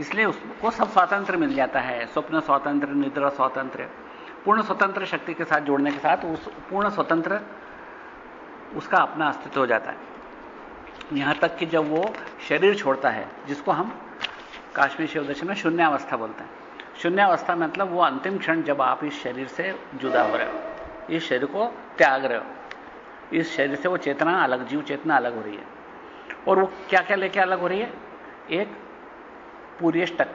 इसलिए उसको सब स्वातंत्र मिल जाता है, स्वप्न स्वातंत्र, निद्रा स्वातंत्र, पूर्ण स्वतंत्र शक्ति के साथ जोड़ने के साथ उस पूर्ण स्वतंत्र उसका अपना अस्तित्व हो जाता है। यहाँ तक कि जब वो शरीर छोड़ता है, जिसको हम काश्मीर शिव दर्शन में शून्यावस्था बोलते हैं। शून्यावस्था मतलब वो अंतिम क्षण जब आप इस शरीर से जुदा हो रहे हो, इस शरीर को त्याग रहे हो, इस शरीर से वो चेतना अलग, जीव चेतना अलग हो रही है। और वो क्या क्या लेके अलग हो रही है? एक पुरेष्टक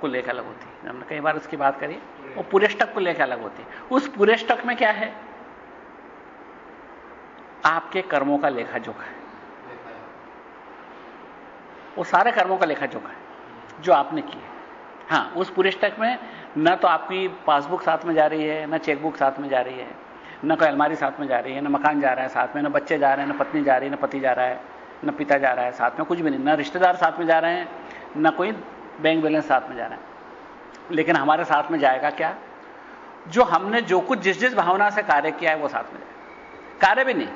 को लेकर अलग होती है। हमने कई बार उसकी बात करी वो पुरेष्टक को लेकर अलग होती है। उस पुरेष्टक में क्या है? आपके कर्मों का लेखा जोखा है। वो सारे कर्मों का लेखा जोखा है, जो आपने किए। हाँ, उस पूरे स्टैक में ना तो आपकी पासबुक साथ में जा रही है, ना चेकबुक साथ में जा रही है, न कोई अलमारी साथ में जा रही है, ना मकान जा रहा है साथ में, ना बच्चे जा रहे हैं, ना पत्नी जा रही है, ना पति जा रहा है, ना पिता जा रहा है साथ में, कुछ भी नहीं। ना रिश्तेदार साथ में जा रहे हैं, ना कोई बैंक बैलेंस साथ में जा रहा है। लेकिन हमारे साथ में जाएगा क्या? जो हमने जो कुछ जिस जिस भावना से कार्य किया है, वो साथ में जाएगा। कार्य भी नहीं,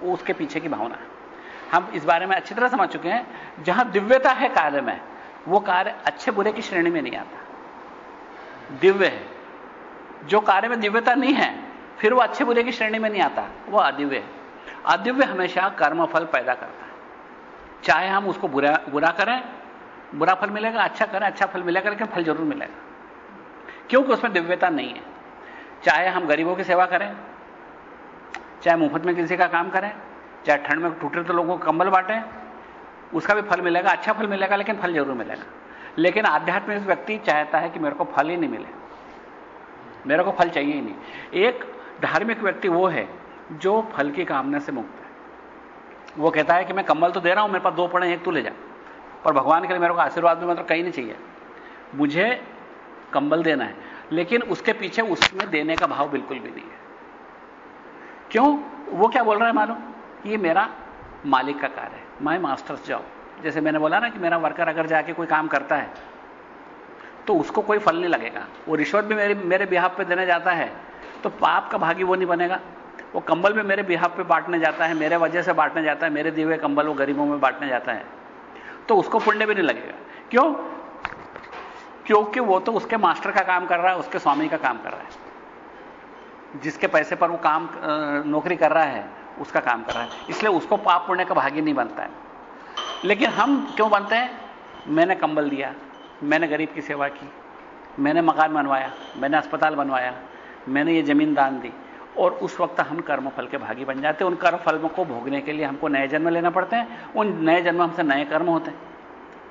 वो उसके पीछे की भावना है। हम इस बारे में अच्छी तरह समझ चुके हैं, जहाँ दिव्यता है कार्य में, वो कार्य अच्छे बुरे की श्रेणी में नहीं आता। दिव्य है। जो कार्य में दिव्यता नहीं है, फिर वो अच्छे बुरे की श्रेणी में नहीं आता, वो अदिव्य है। अदिव्य हमेशा कर्मफल पैदा करता है। चाहे हम उसको बुरा बुरा करें बुरा फल मिलेगा अच्छा करें अच्छा फल मिलेगा, लेकिन फल ज़रूर मिलेगा। क्योंकि उसमें दिव्यता नहीं है। चाहे हम गरीबों की सेवा करें, चाहे मुफ़्त में किसी का काम करें, चाहे ठंड में टूटे तो लोगों को कंबल बांटें, उसका भी फल मिलेगा अच्छा फल मिलेगा, लेकिन फल ज़रूर मिलेगा। लेकिन आध्यात्मिक व्यक्ति चाहता है कि मेरे को फल ही नहीं मिले। मेरे को फल चाहिए ही नहीं। एक धार्मिक व्यक्ति वो है जो फल की कामना से मुक्त है। वो कहता है कि मैं कंबल तो दे रहा हूँ, मेरे पास दो पड़े एक तू ले जा। पर भगवान के लिए मेरे को आशीर्वाद में मतलब कहीं नहीं चाहिए। मुझे कंबल देना है, लेकिन उसके पीछे उसमें देने का भाव बिल्कुल भी नहीं है। क्यों? वो क्या बोल रहा है मालूम? ये मेरा मालिक का कार्य है माई मास्टर्स जॉब जैसे मैंने बोला ना कि मेरा वर्कर अगर जाके कोई काम करता है तो उसको कोई फल नहीं लगेगा। वो रिश्वत भी मेरे मेरे बिहाफ पे देने जाता है तो पाप का भागी वो नहीं बनेगा। वो कंबल भी मेरे बिहाफ पे बांटने जाता है, मेरे वजह से बांटने जाता है, मेरे दिए हुए कंबल वो गरीबों में बांटने जाता है। तो उसको पुण्य भी नहीं लगेगा। क्यों? क्योंकि वो तो उसके मास्टर का काम कर रहा है, उसके स्वामी का काम कर रहा है। जिसके पैसे पर वो काम नौकरी कर रहा है, उसका काम कर रहा है। इसलिए उसको पाप पुण्य का भागी नहीं बनता है। लेकिन हम क्यों बनते हैं? मैंने कंबल दिया, मैंने गरीब की सेवा की, मैंने मकान बनवाया, मैंने अस्पताल बनवाया, मैंने ये ज़मीन दान दी। और उस वक्त हम कर्मफल के भागी बन जाते हैं। उन कर्म फल को भोगने के लिए हमको नए जन्म लेना पड़ते हैं। उन नए जन्म हमसे नए कर्म होते हैं।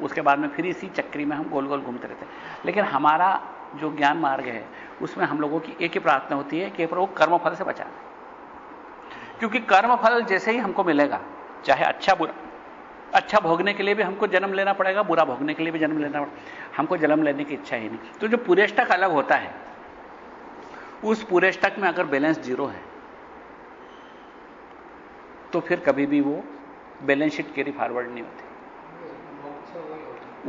उसके बाद में फिर इसी चक्री में हम गोल गोल घूमते रहते हैं। लेकिन हमारा जो ज्ञान मार्ग है, उसमें हम लोगों की एक ही प्रार्थना होती है कि प्रभु कर्मफल से बचा। क्योंकि कर्मफल जैसे ही हमको मिलेगा, चाहे अच्छा बुरा अच्छा भोगने के लिए भी हमको जन्म लेना पड़ेगा, बुरा भोगने के लिए भी जन्म लेना पड़ेगा। हमको जन्म लेने की इच्छा ही नहीं। तो जो पुरेष्टक अलग होता है उस पूरे स्टक में अगर बैलेंस ज़ीरो है तो फिर कभी भी वो बैलेंस शीट कैरी फॉरवर्ड नहीं होती।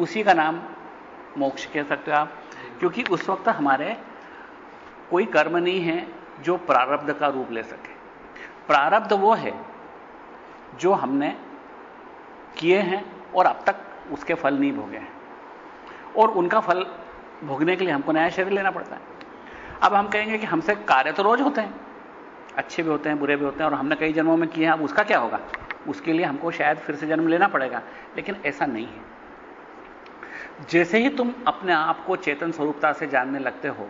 उसी का नाम मोक्ष कह सकते हो आप, क्योंकि उस वक्त हमारे कोई कर्म नहीं है जो प्रारब्ध का रूप ले सके। प्रारब्ध वो है जो हमने किए हैं और अब तक उसके फल नहीं भोगे हैं। और उनका फल भोगने के लिए हमको नया शरीर लेना पड़ता है। अब हम कहेंगे कि हमसे कार्य तो रोज होते हैं, अच्छे भी होते हैं, बुरे भी होते हैं, और हमने कई जन्मों में किए हैं, अब उसका क्या होगा? उसके लिए हमको शायद फिर से जन्म लेना पड़ेगा, लेकिन ऐसा नहीं है। जैसे ही तुम अपने आप को चेतन स्वरूपता से जानने लगते हो,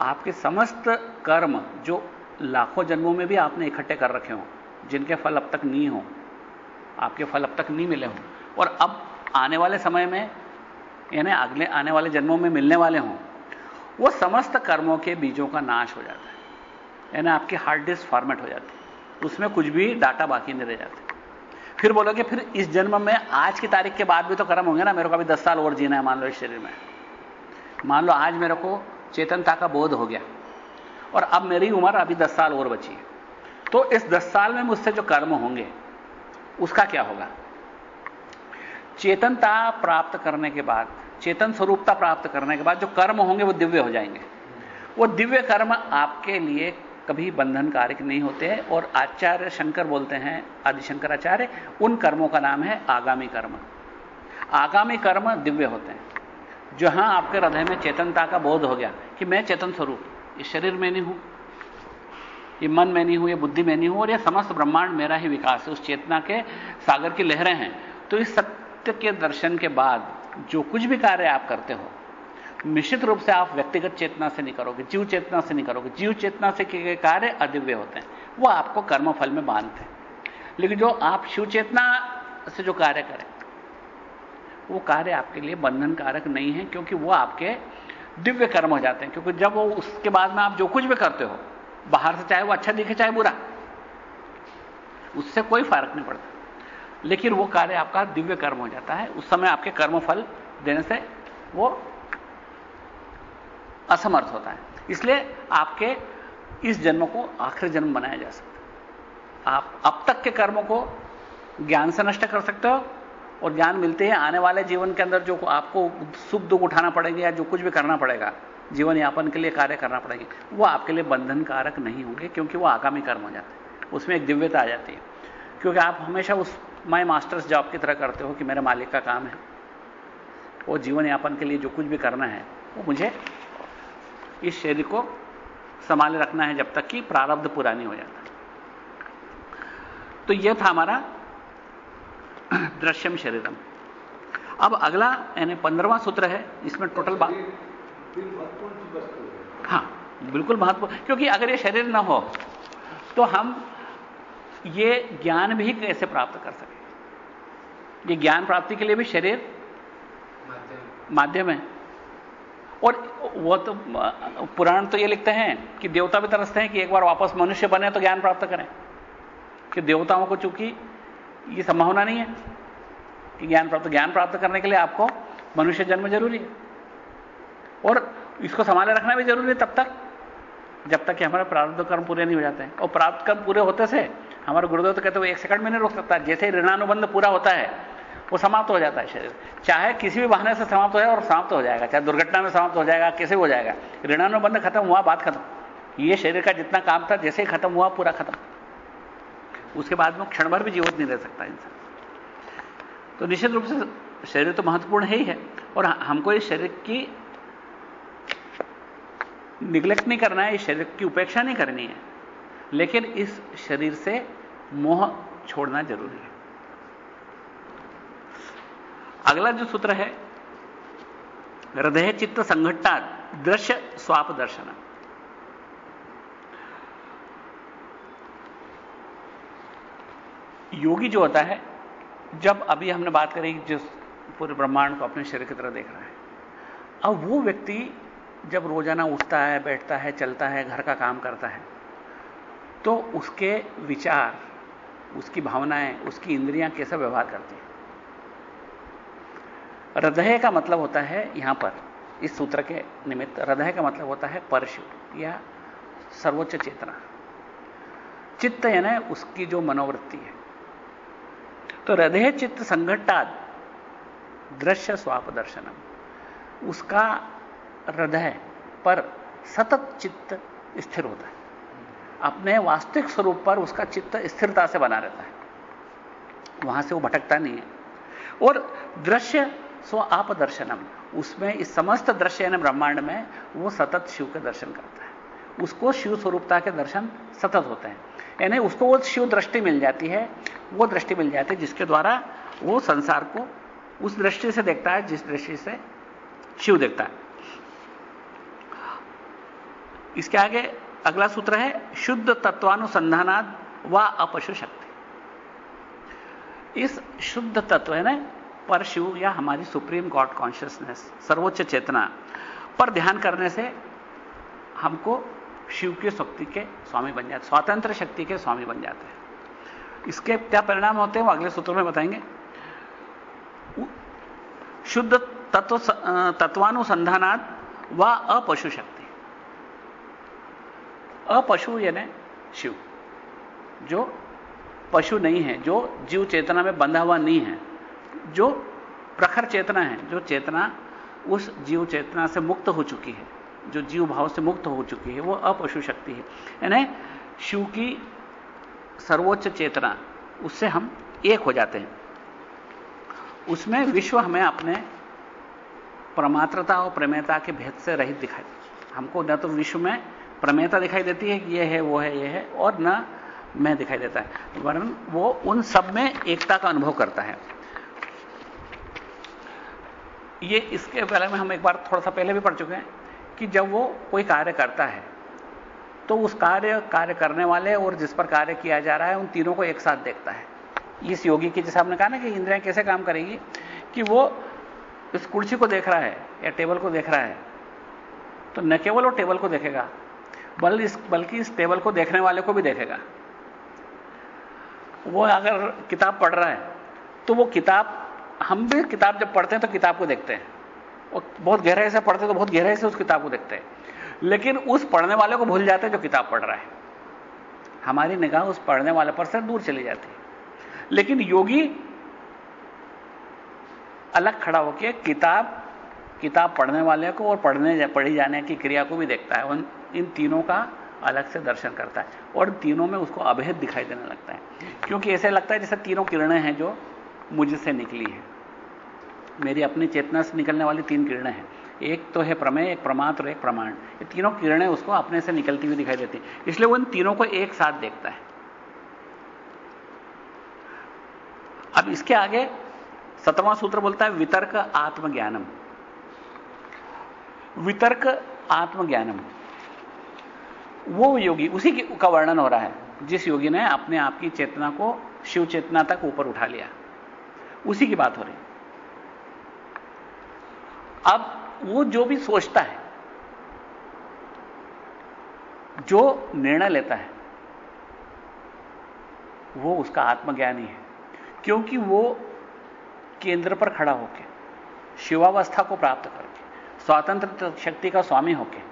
आपके समस्त कर्म जो लाखों जन्मों में भी आपने इकट्ठे कर रखे हो, जिनके फल अब तक नहीं हो, आपके फल अब तक नहीं मिले हों, और अब आने वाले समय में, यानी अगले, आने वाले जन्मों में मिलने वाले हों वो समस्त कर्मों के बीजों का नाश हो जाता है। यानी आपकी हार्ड डिस्क फॉर्मेट हो जाती है। उसमें कुछ भी डाटा बाकी नहीं रह जाते। फिर बोलोगे, फिर इस जन्म में आज की तारीख के बाद भी तो कर्म होंगे ना? मेरे को अभी दस साल और जीना है, मान लो इस शरीर में। मान लो आज मेरे को चेतनता का बोध हो गया। और अब मेरी उम्र अभी दस साल और बची है। तो इस दस साल में मुझसे जो कर्म होंगे, उसका क्या होगा? चेतनता प्राप्त करने के बाद चेतन स्वरूपता प्राप्त करने के बाद जो कर्म होंगे वो दिव्य हो जाएँगे। वो दिव्य कर्म आपके लिए कभी बंधनकारक नहीं होते हैं और आचार्य शंकर बोलते हैं आदिशंकराचार्य उन कर्मों का नाम है आगामी कर्म। आगामी कर्म दिव्य होते हैं। जहाँ आपके हृदय में चेतनता का बोध हो गया कि मैं चेतन स्वरूप इस शरीर में नहीं हूँ, ये मन में नहीं हूँ, ये बुद्धि में नहीं हूँ और ये समस्त ब्रह्मांड मेरा ही विकास है, उस चेतना के सागर की लहरें हैं। तो इस सत्य के दर्शन के बाद जो कुछ भी कार्य आप करते हो, निश्चित रूप से आप व्यक्तिगत चेतना से नहीं करोगे, जीव चेतना से नहीं करोगे। जीव चेतना से किए गए कार्य अदिव्य होते हैं, वो आपको कर्मफल में बांधते हैं। लेकिन जो आप शिव चेतना से जो कार्य करें, वो कार्य आपके लिए बंधन कारक नहीं है, क्योंकि वो आपके दिव्य कर्म हो जाते हैं। क्योंकि जब वो उसके बाद में आप जो कुछ भी करते हो, बाहर से चाहे वो अच्छा दिखे चाहे बुरा, उससे कोई फ़र्क नहीं पड़ता। लेकिन वो कार्य आपका दिव्य कर्म हो जाता है। उस समय आपके कर्म फल देने से वो असमर्थ होता है। इसलिए आपके इस जन्म को आखिरी जन्म बनाया जा सकता है। आप अब तक के कर्मों को ज्ञान से नष्ट कर सकते हो और ज्ञान मिलते ही आने वाले जीवन के अंदर जो आपको सुख दुख उठाना पड़ेगा या जो कुछ भी करना पड़ेगा, जीवन यापन के लिए कार्य करना पड़ेगा, वो आपके लिए बंधन कारक नहीं होंगे क्योंकि वो आगामी कर्म हो जाते हैं। उसमें एक दिव्यता आ जाती है। क्योंकि आप हमेशा उस माई मास्टर्स जॉब की तरह करते हो कि मेरे मालिक का काम है? वो जीवन यापन के लिए जो कुछ भी करना है, वो मुझे इस शरीर को संभाले रखना है जब तक कि प्रारब्ध पूरा नहीं हो जाता। तो यह था हमारा दृश्यम शरीरम। अब अगला, यानी पंद्रवा सूत्र है, इसमें टोटल बात हाँ, बिल्कुल महत्वपूर्ण क्योंकि अगर ये शरीर ना हो तो हम ये ज्ञान भी कैसे प्राप्त कर सके? ये ज्ञान प्राप्ति के लिए भी शरीर? माध्यम है। और वो तो पुराण तो ये लिखते हैं कि देवता भी तरसते हैं कि एक बार वापस मनुष्य बने तो ज्ञान प्राप्त करें। कि देवताओं को चूँकि ये संभावना नहीं है कि ज्ञान प्राप्त ज्ञान प्राप्त करने के लिए आपको मनुष्य जन्म ज़रूरी है। और इसको संभाले रखना भी ज़रूरी है तब तक, जब तक कि हमारे प्रारब्ध कर्म पूरे नहीं हो जाते हैं। और प्राप्त कर्म पूरे होते से हमारे गुरुदेव तो कहते हैं एक सेकंड में नहीं रोक सकता। जैसे ऋणानुबंध पूरा होता है वो समाप्त हो जाता है शरीर। चाहे किसी भी बहाने से समाप्त हो जाए और समाप्त हो जाएगा, चाहे दुर्घटना में समाप्त हो जाएगा, कैसे हो जाएगा, ऋणानुबंध खत्म हुआ, बात खत्म। ये शरीर का जितना काम था, जैसे ही खत्म हुआ, पूरा खत्म। उसके बाद में क्षण भर भी जीवित नहीं रह सकता इंसान। तो निश्चित रूप से शरीर तो महत्वपूर्ण है ही है और हमको इस शरीर की निग्लेक्ट नहीं करना है, इस शरीर की उपेक्षा नहीं करनी है। लेकिन इस शरीर से मोह छोड़ना ज़रूरी है। अगला जो सूत्र है, हृदय चित्त संघट्टा दृश्य स्वाप दर्शन। योगी जो होता है, जब अभी हमने बात करी जिस पूरे ब्रह्मांड को अपने शरीर की तरह देख रहा है, अब वो व्यक्ति जब रोज़ाना उठता है, बैठता है, चलता है, घर का काम करता है तो उसके विचार, उसकी भावनाएँ, उसकी इंद्रियाँ कैसा व्यवहार करती हैं? हृदय का मतलब होता है यहाँ पर, इस सूत्र के निमित्त हृदय का मतलब होता है परशु या सर्वोच्च चेतना। चित्त यानी उसकी जो मनोवृत्ति है। तो हृदय चित्त संघट्टा दृश्य स्वाप दर्शनम। उसका हृदय पर सतत चित्त स्थिर होता है। अपने वास्तविक स्वरूप पर उसका चित्त स्थिरता से बना रहता है। वहाँ से वो भटकता नहीं है। और दृश्य स्व आप दर्शनम। उसमें इस समस्त दृश्य ब्रह्मांड में वो सतत शिव के दर्शन करता है। उसको शिव स्वरूपता के दर्शन सतत होते हैं। यानी उसको वो शिव दृष्टि मिल जाती है, वो दृष्टि मिल जाती है जिसके द्वारा वो संसार को उस दृष्टि से देखता है, जिस दृष्टि से शिव देखता है। इसके आगे अगला सूत्र है, शुद्ध तत्वानुसंधानाद व अपशु शक्ति इस शुद्ध तत्व है ना पर शिव या हमारी सुप्रीम गॉड कॉन्शियसनेस, सर्वोच्च चेतना पर ध्यान करने से हमको शिव की शक्ति के स्वामी बन जाते, स्वतंत्र शक्ति के स्वामी बन जाते हैं। इसके क्या परिणाम होते हैं वो अगले सूत्र में बताएँगे। शुद्ध तत्व तत्वानुसंधानाद व अपशु शक्ति। अपशु यानी शिव, जो पशु नहीं है, जो जीव चेतना में बंधा हुआ नहीं है। जो प्रखर चेतना है, जो चेतना उस जीव चेतना से मुक्त हो चुकी है, जो जीव भाव से मुक्त हो चुकी है, वो अपशु शक्ति है। यानी शिव की सर्वोच्च चेतना, उससे हम एक हो जाते हैं। उसमें विश्व हमें अपने परमात्रता और प्रमेयता के भेद से रहित दिखाई हमको न तो विश्व में प्रमेयता दिखाई देती है कि ये है, वो है, ये है, और न मैं दिखाई देता है। वरन वो उन सब में एकता का अनुभव करता है। ये इसके बारे में हम एक बार थोड़ा सा पहले भी पढ़ चुके हैं कि जब वो कोई कार्य करता है तो उस कार्य कार्य करने वाले और जिस पर कार्य किया जा रहा है, उन तीनों को एक साथ देखता है। इस योगी की, जैसे आपने कहा ना कि इंद्रियाँ कैसे काम करेगी, कि वो इस कुर्सी को देख रहा है या टेबल को देख रहा है तो न केवल वो टेबल को देखेगा बल इस, बल्कि इस टेबल को देखने वाले को भी देखेगा। वो अगर किताब पढ़ रहा है तो वो किताब हम भी किताब जब पढ़ते हैं तो किताब को देखते हैं। और बहुत गहराई से पढ़ते हैं तो बहुत गहराई से उस किताब को देखते हैं। लेकिन उस पढ़ने वाले को भूल जाते हैं जो किताब पढ़ रहा है। हमारी निगाह उस पढ़ने वाले पर से दूर चली जाती है। लेकिन योगी अलग खड़ा होकर किताब किताब पढ़ने वाले को और पढ़ने पढ़ी जाने की क्रिया को भी देखता है। उन, इन तीनों का अलग से दर्शन करता है। और तीनों में उसको अभेद दिखाई देने लगता है। क्योंकि ऐसे लगता है जैसे तीनों किरणें हैं जो मुझसे निकली है। मेरी अपनी चेतना से निकलने वाली तीन किरणें हैं। एक तो है प्रमेय, एक प्रमात्र और एक प्रमाण। ये तीनों किरणें उसको अपने से निकलती हुई दिखाई देती इसलिए वो इन तीनों को एक साथ देखता है। अब इसके आगे सतवां सूत्र बोलता है वितर्क आत्मज्ञानम। वितर्क आत्मज्ञानम। वो योगी, उसी का वर्णन हो रहा है। जिस योगी ने अपने आप की चेतना को, शिव चेतना तक ऊपर उठा लिया। उसी की बात हो रही अब वो जो भी सोचता है, जो निर्णय लेता है, वो उसका आत्मज्ञानी है। क्योंकि वो केंद्र पर खड़ा होकर शिवावस्था को प्राप्त करके, स्वतंत्र शक्ति का स्वामी होकर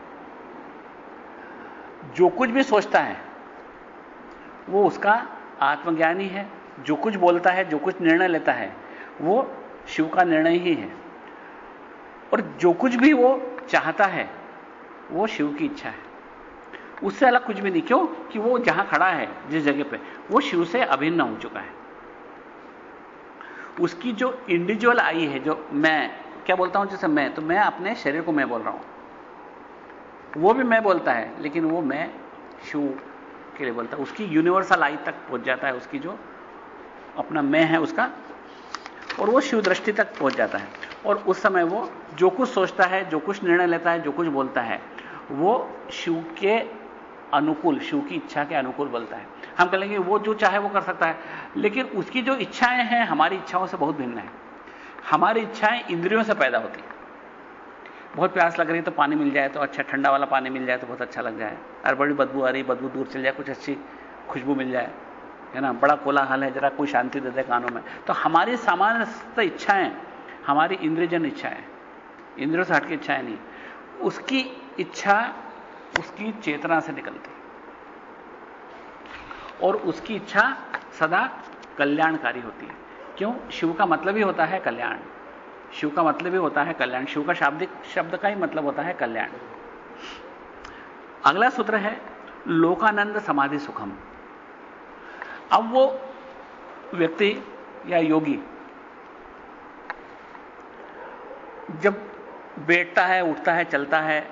जो कुछ भी सोचता है, वो उसका आत्मज्ञानी है जो कुछ बोलता है, जो कुछ निर्णय लेता है, वो शिव का निर्णय ही है। और जो कुछ भी वो चाहता है, वो शिव की इच्छा है। उससे अलग कुछ भी नहीं। क्यों? कि वो जहाँ खड़ा है, जिस जगह पे, वो शिव से अभिन्न हो चुका है। उसकी जो इंडिविजुअल आई है, जो मैं, क्या बोलता हूँ जैसे मैं तो मैं अपने शरीर को मैं बोल रहा हूँ। वो भी मैं बोलता है, लेकिन वो मैं शिव के लिए बोलता है। उसकी यूनिवर्सल आई तक पहुँच जाता है, उसकी जो अपना मैं है उसका, और वो शिव दृष्टि तक पहुँच जाता है। और उस समय वो जो कुछ सोचता है, जो कुछ निर्णय लेता है, जो कुछ बोलता है, वो शिव के अनुकूल, शिव की इच्छा के अनुकूल बोलता है। हम कहेंगे वो जो चाहे वो कर सकता है, लेकिन उसकी जो इच्छाएँ हैं, हमारी इच्छाओं से बहुत भिन्न है। हमारी इच्छाएँ इंद्रियों से पैदा होती हैं। बहुत प्यास लग रही है तो पानी मिल जाए तो अच्छा ठंडा वाला पानी मिल जाए तो बहुत अच्छा लग जाए। अरे बड़ी बदबू आ रही, बदबू दूर चल जाए, कुछ अच्छी खुशबू मिल जाए। है ना, बड़ा कोलाहल है, जरा कोई शांति दे दे कानों में। तो हमारी सामान्य इच्छाएँ, हमारी इंद्रजन इच्छा है इंद्रियों से हटके इच्छाएँ नहीं, उसकी इच्छा, उसकी चेतना से निकलती। और उसकी इच्छा सदा कल्याणकारी होती है। क्यों? शिव का मतलब ही होता है कल्याण। शिव का मतलब ही होता है कल्याण। शिव का शाब्दिक, शब्द का ही मतलब होता है कल्याण। अगला सूत्र है, लोकानंद समाधि सुखम। अब वो व्यक्ति या योगी जब बैठता है, उठता है, चलता है,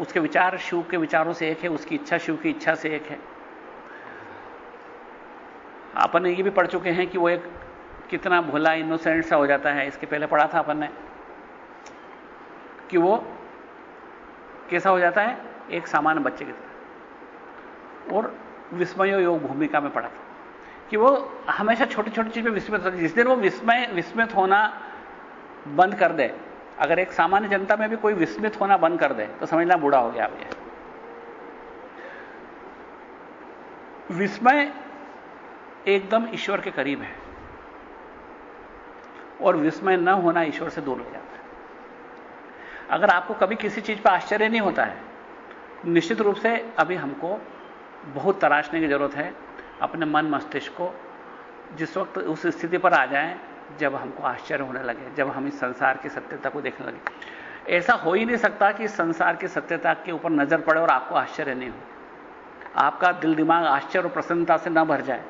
उसके विचार शिव के विचारों से एक है, उसकी इच्छा शिव की इच्छा से एक है। अपन ये भी पढ़ चुके हैं कि वो एक कितना भोला इनोसेंट सा हो जाता है। इसके पहले पढ़ा था अपन ने कि वो कैसा हो जाता है? एक सामान्य बच्चे की तरह। और विस्मयो योग भूमिका में पढ़ा था। कि वो हमेशा छोटी छोटी चीज़ में विस्मित होता जिस दिन वो विस्मय, विस्मित होना बंद कर दे, अगर एक सामान्य जनता में भी कोई विस्मित होना बंद कर दे तो समझना बूढ़ा हो गया भैया विस्मय एकदम ईश्वर के करीब है। और विस्मय न होना ईश्वर से दूर हो जाता है। अगर आपको कभी किसी चीज़ पर आश्चर्य नहीं होता है, निश्चित रूप से अभी हमको बहुत तराशने की ज़रूरत है अपने मन मस्तिष्क को। जिस वक्त उस स्थिति पर आ जाए, जब हमको आश्चर्य होने लगे, जब हम इस संसार की सत्यता को देखने लगे। ऐसा हो ही नहीं सकता कि संसार की सत्यता के ऊपर नज़र पड़े और आपको आश्चर्य नहीं हो। आपका दिल दिमाग आश्चर्य और प्रसन्नता से न भर जाए।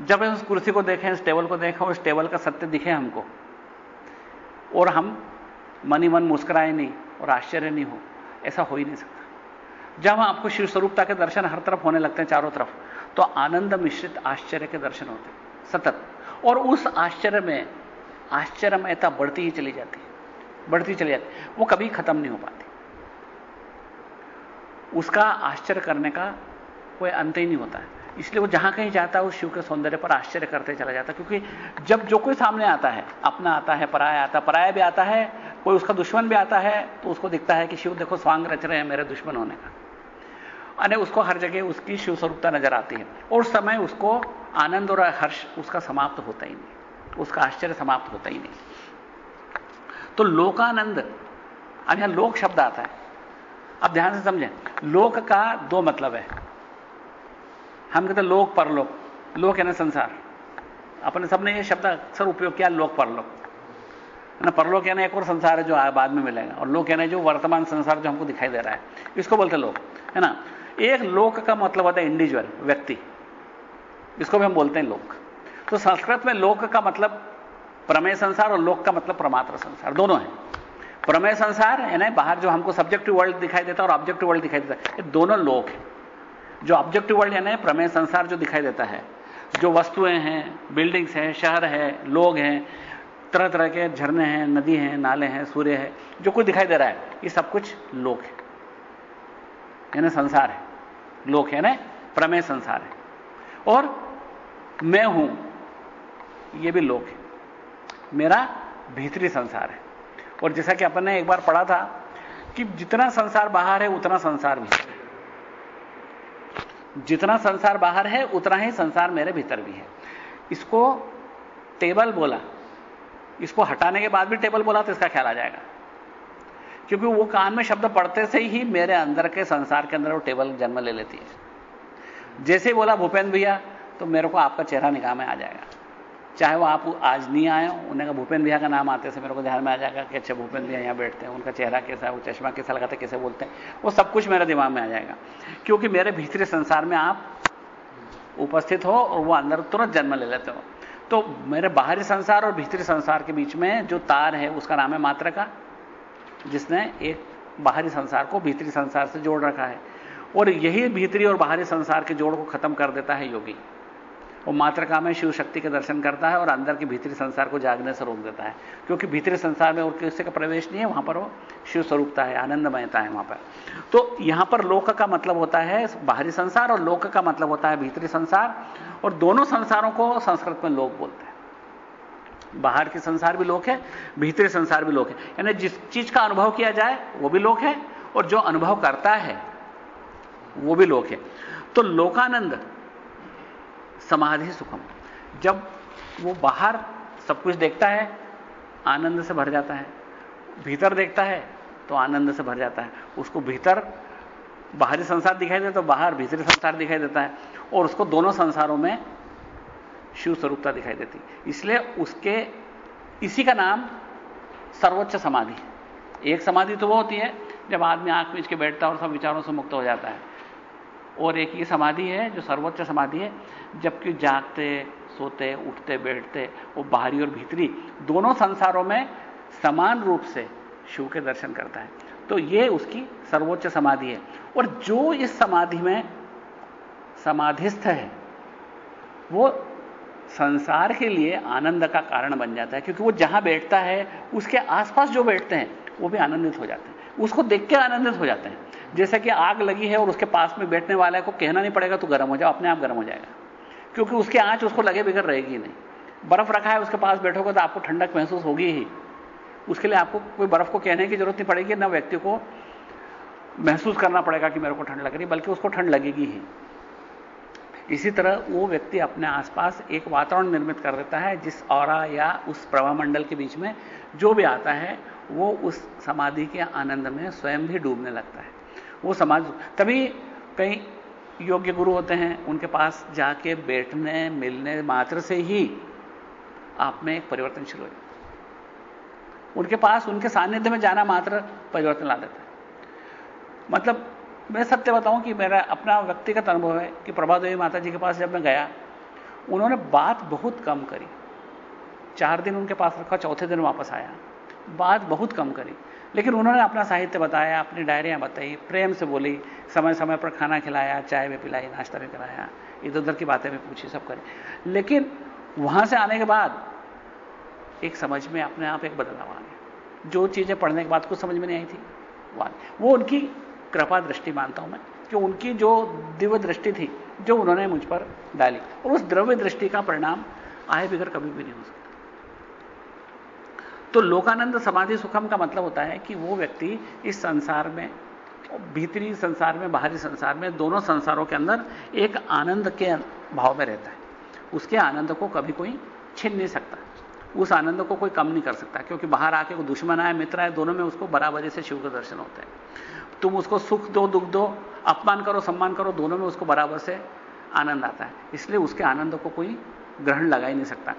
जब हम उस कुर्सी को देखें, इस टेबल को देखें, उस टेबल का सत्य दिखे हमको, और हम मनी मन मुस्कुराए नहीं और आश्चर्य नहीं हो, ऐसा हो ही नहीं सकता। जब आपको शिव स्वरूपता के दर्शन हर तरफ़ होने लगते हैं, चारों तरफ़ तो आनंद मिश्रित आश्चर्य के दर्शन होते हैं, सतत। और उस आश्चर्य में, आश्चर्यमयता बढ़ती ही चली जाती है, बढ़ती चली जाती वो कभी खत्म नहीं हो पाती। उसका आश्चर्य करने का कोई अंत ही नहीं होता है। इसलिए वो जहाँ कहीं जाता है, उस शिव के सौंदर्य पर आश्चर्य करते चला जाता है। क्योंकि जब जो कोई सामने आता है, अपना आता है, पराया आता है, पराया भी आता है, कोई उसका दुश्मन भी आता है तो उसको दिखता है कि शिव देखो स्वांग रच रहे हैं मेरे दुश्मन होने का। अने उसको हर जगह उसकी शिव स्वरूपता नज़र आती है। और समय उसको आनंद और हर्ष उसका समाप्त होता ही नहीं। उसका आश्चर्य समाप्त होता ही नहीं। तो लोकानंद, अब यहाँ लोक शब्द आता है। अब ध्यान से समझें। लोक का दो मतलब है। हम कहते लोक परलोक। लोक है ना संसार। अपने सबने ये शब्द अक्सर उपयोग किया, लोक परलोक। ना, परलोक यानी एक और संसार है जो बाद में मिलेगा। और लोक यानी जो वर्तमान संसार जो हमको दिखाई दे रहा है। इसको बोलते लोग है ना? एक लोक का मतलब होता है इंडिविजुअल व्यक्ति। इसको भी हम बोलते हैं लोक। तो संस्कृत में लोक का मतलब प्रमेय संसार और लोक का मतलब प्रमात्र संसार। दोनों है। प्रमेय संसार है ना, बाहर जो हमको सब्जेक्टिव वर्ल्ड दिखाई देता है और ऑब्जेक्टिव वर्ल्ड दिखाई देता है। ये दोनों लोक है। जो ऑब्जेक्टिव वर्ल्ड यानी प्रमेय संसार जो दिखाई देता है, जो वस्तुएँ हैं बिल्डिंग्स हैं, शहर है, लोग हैं तरह तरह के झरने हैं, नदी हैं, नाले हैं, सूर्य है, जो कुछ दिखाई दे रहा है, ये सब कुछ लोक है। यानी संसार है। लोक है ना, प्रमेय संसार है। और मैं हूँ यह भी लोक है। मेरा भीतरी संसार है। और जैसा कि अपन ने एक बार पढ़ा था कि जितना संसार बाहर है, उतना संसार भी है। जितना संसार बाहर है, उतना ही संसार मेरे भीतर भी है। इसको टेबल बोला। इसको हटाने के बाद भी टेबल बोला तो इसका ख्याल आ जाएगा। क्योंकि वो कान में शब्द पढ़ते से ही मेरे अंदर के संसार के अंदर वो टेबल जन्म ले लेती है। जैसे ही बोला, भूपेंद्र भैया तो मेरे को आपका चेहरा निगाह में आ जाएगा। चाहे वो आप आज नहीं आए उन्हें कहा, भूपेंद्र भैया का नाम आते से मेरे को ध्यान में आ जाएगा कि अच्छा भूपेंद्र भैया यहाँ बैठते हैं, उनका चेहरा कैसा है, वो चश्मा कैसा लगाते कैसे बोलते हैं, वो सब कुछ मेरे दिमाग में आ जाएगा। क्योंकि मेरे भीतरी संसार में आप उपस्थित हो और वो अंदर तुरंत जन्म ले लेते हो। तो मेरे बाहरी संसार और भीतरी संसार के बीच में जो तार है, उसका नाम है मात्र का जिसने एक बाहरी संसार को भीतरी संसार से जोड़ रखा है। और यही भीतरी और बाहरी संसार के जोड़ को खत्म कर देता है योगी। वो मात्रका में शिव शक्ति के दर्शन करता है और अंदर के भीतरी संसार को जागने से रोक देता है। क्योंकि भीतरी संसार में और किसी का प्रवेश नहीं है, वहाँ पर वो शिव स्वरूपता है, आनंदमयता है वहाँ पर। तो यहाँ पर लोक का मतलब होता है बाहरी संसार और लोक का मतलब होता है भीतरी संसार। और दोनों संसारों को संस्कृत में लोक बोलते हैं। बाहर के संसार भी लोक है, भीतरी संसार भी लोक है। यानी जिस चीज़ का अनुभव किया जाए, वो भी लोक है, और जो अनुभव करता है, वो भी लोक है। तो लोकानंद, समाधि सुखम। जब वो बाहर सब कुछ देखता है, आनंद से भर जाता है। भीतर देखता है तो आनंद से भर जाता है। उसको भीतर बाहरी संसार दिखाई देता तो बाहर भीतरी संसार दिखाई देता है। और उसको दोनों संसारों में शिव स्वरूपता दिखाई देती। इसलिए उसके, इसी का नाम सर्वोच्च समाधि। एक समाधि तो वो होती है, जब आदमी आँख मीच के बैठता है और सब विचारों से मुक्त हो जाता है। और एक ये समाधि है, जो सर्वोच्च समाधि है, जबकि जागते, सोते, उठते, बैठते, वो बाहरी और भीतरी, दोनों संसारों में समान रूप से शिव के दर्शन करता है। तो ये उसकी सर्वोच्च समाधि है। और जो इस समाधि में समाधिस्थ है, वो संसार के लिए आनंद का कारण बन जाता है, क्योंकि वो जहाँ बैठता है, उसके आसपास जो बैठते हैं, वो भी आनंदित हो जाते हैं। उसको देख के आनंदित हो जाते हैं। जैसे कि आग लगी है और उसके पास में बैठने वाले को कहना नहीं पड़ेगा तो गर्म हो जाओ अपने आप गर्म हो जाएगा। क्योंकि उसकी आँच उसको लगे बिगड़ रहेगी नहीं। बर्फ़ रखा है, उसके पास बैठोगे तो आपको ठंडक महसूस होगी ही। उसके लिए आपको कोई बर्फ़ को कहने की ज़रूरत नहीं पड़ेगी, ना व्यक्ति को महसूस करना पड़ेगा कि मेरे को ठंड लग रही, बल्कि उसको ठंड लगेगी ही। इसी तरह वो व्यक्ति अपने आसपास एक वातावरण निर्मित कर देता है, जिस और या उस प्रवाह मंडल के बीच में जो भी आता है, वो उस समाधि के आनंद में स्वयं भी डूबने लगता है। वो समाज, तभी कई योग्य गुरु होते हैं, उनके पास जाके बैठने, मिलने मात्र से ही आप में एक परिवर्तन शुरू हो जाता उनके पास, उनके सानिध्य में जाना मात्र परिवर्तन ला देता है। मतलब मैं सत्य बताऊँ कि मेरा अपना व्यक्तिगत अनुभव है कि प्रभादेवी माता जी के पास जब मैं गया, उन्होंने बात बहुत कम करी। चार दिन उनके पास रखा, चौथे दिन वापस आया। बात बहुत कम करी। लेकिन उन्होंने अपना साहित्य बताया, अपनी डायरियाँ बताई, प्रेम से बोली समय समय पर खाना खिलाया, चाय में पिलाई, नाश्ता भी कराया इधर उधर की बातें भी पूछी, सब करी। लेकिन वहाँ से आने के बाद एक समझ में अपने आप एक बदलाव आ गया। जो चीज़ें पढ़ने के बाद कुछ समझ में नहीं आई थी वो उनकी कृपा दृष्टि मानता हूँ मैं कि उनकी जो दिव्य दृष्टि थी, जो उन्होंने मुझ पर डाली, और उस द्रव्य दृष्टि का परिणाम आए बिगड़ कभी भी नहीं हो सकता। तो लोकानंद समाधि सुखम का मतलब होता है कि वो व्यक्ति इस संसार में, भीतरी संसार में, बाहरी संसार में, दोनों संसारों के अंदर एक आनंद के भाव में रहता है। उसके आनंद को कभी कोई छीन नहीं सकता। उस आनंद को कोई कम नहीं कर सकता, क्योंकि बाहर आके कोई दुश्मन आए, मित्र आए, दोनों में उसको बराबरी से शिव का दर्शन होता है। तुम उसको सुख दो, दुख दो, अपमान करो, सम्मान करो, दोनों में उसको बराबर से आनंद आता है। इसलिए उसके आनंद को कोई ग्रहण लगा ही नहीं सकता।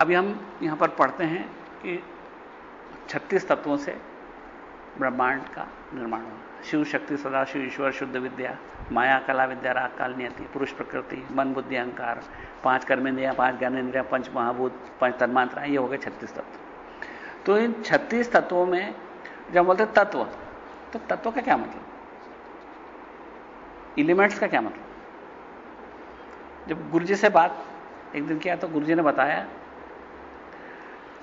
अभी हम यहाँ पर पढ़ते हैं कि 36 तत्वों से ब्रह्मांड का निर्माण हुआ। शिव शक्ति सदाशिव ईश्वर, शुद्ध विद्या, माया, कला विद्या, राग, काल, नियति, पुरुष, प्रकृति, मन, बुद्धि, अहंकार, पाँच कर्मेंद्रिया पाँच ज्ञानेन्द्रिया पंच महाभूत, पंच तन्मांत्रा, ये हो गए छत्तीस तत्व। तो इन छत्तीस तत्वों में जब बोलते तत्व तो तत्व का क्या मतलब? एलिमेंट्स का क्या मतलब? जब गुरुजी से बात एक दिन किया तो गुरुजी ने बताया,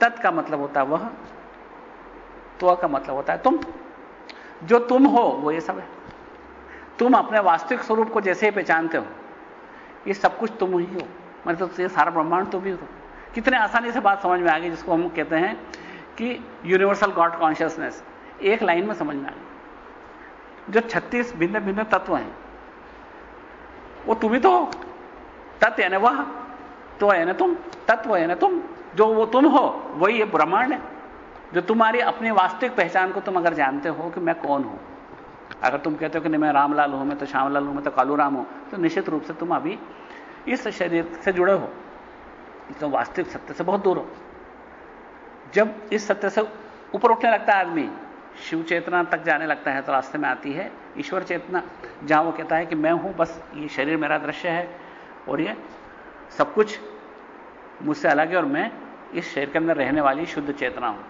तत् का मतलब होता है वह, त्व का मतलब होता है तुम। जो तुम हो, वो ये सब है। तुम अपने वास्तविक स्वरूप को जैसे ही पहचानते हो, ये सब कुछ तुम ही हो। मतलब ये सारा ब्रह्मांड तुम ही हो। कितने आसानी से बात समझ में आ गई जिसको हम कहते हैं कि यूनिवर्सल गॉड कॉन्शियसनेस एक लाइन में समझ में आ गई। जो 36 भिन्न भिन्न तत्व हैं, वो तुम ही तो हो। तत्व यानी वह तो है ना तुम, तत्व है ना तुम। जो वो तुम हो, वही ये ब्रह्मांड है। जो तुम्हारी अपनी वास्तविक पहचान को तुम अगर जानते हो कि मैं कौन हूँ। अगर तुम कहते हो कि नहीं, मैं रामलाल हूँ, मैं तो श्यामलाल हूँ, मैं तो कालू राम हूँ तो निश्चित रूप से तुम अभी इस शरीर से जुड़े हो। तो वास्तविक सत्य से बहुत दूर हो। जब इस सत्य से ऊपर उठने लगता है आदमी, शिव चेतना तक जाने लगता है तो रास्ते में आती है ईश्वर चेतना, जहाँ वो कहता है कि मैं हूँ, बस ये शरीर मेरा दृश्य है और ये सब कुछ मुझसे अलग है और मैं इस शरीर के अंदर रहने वाली शुद्ध चेतना हूँ।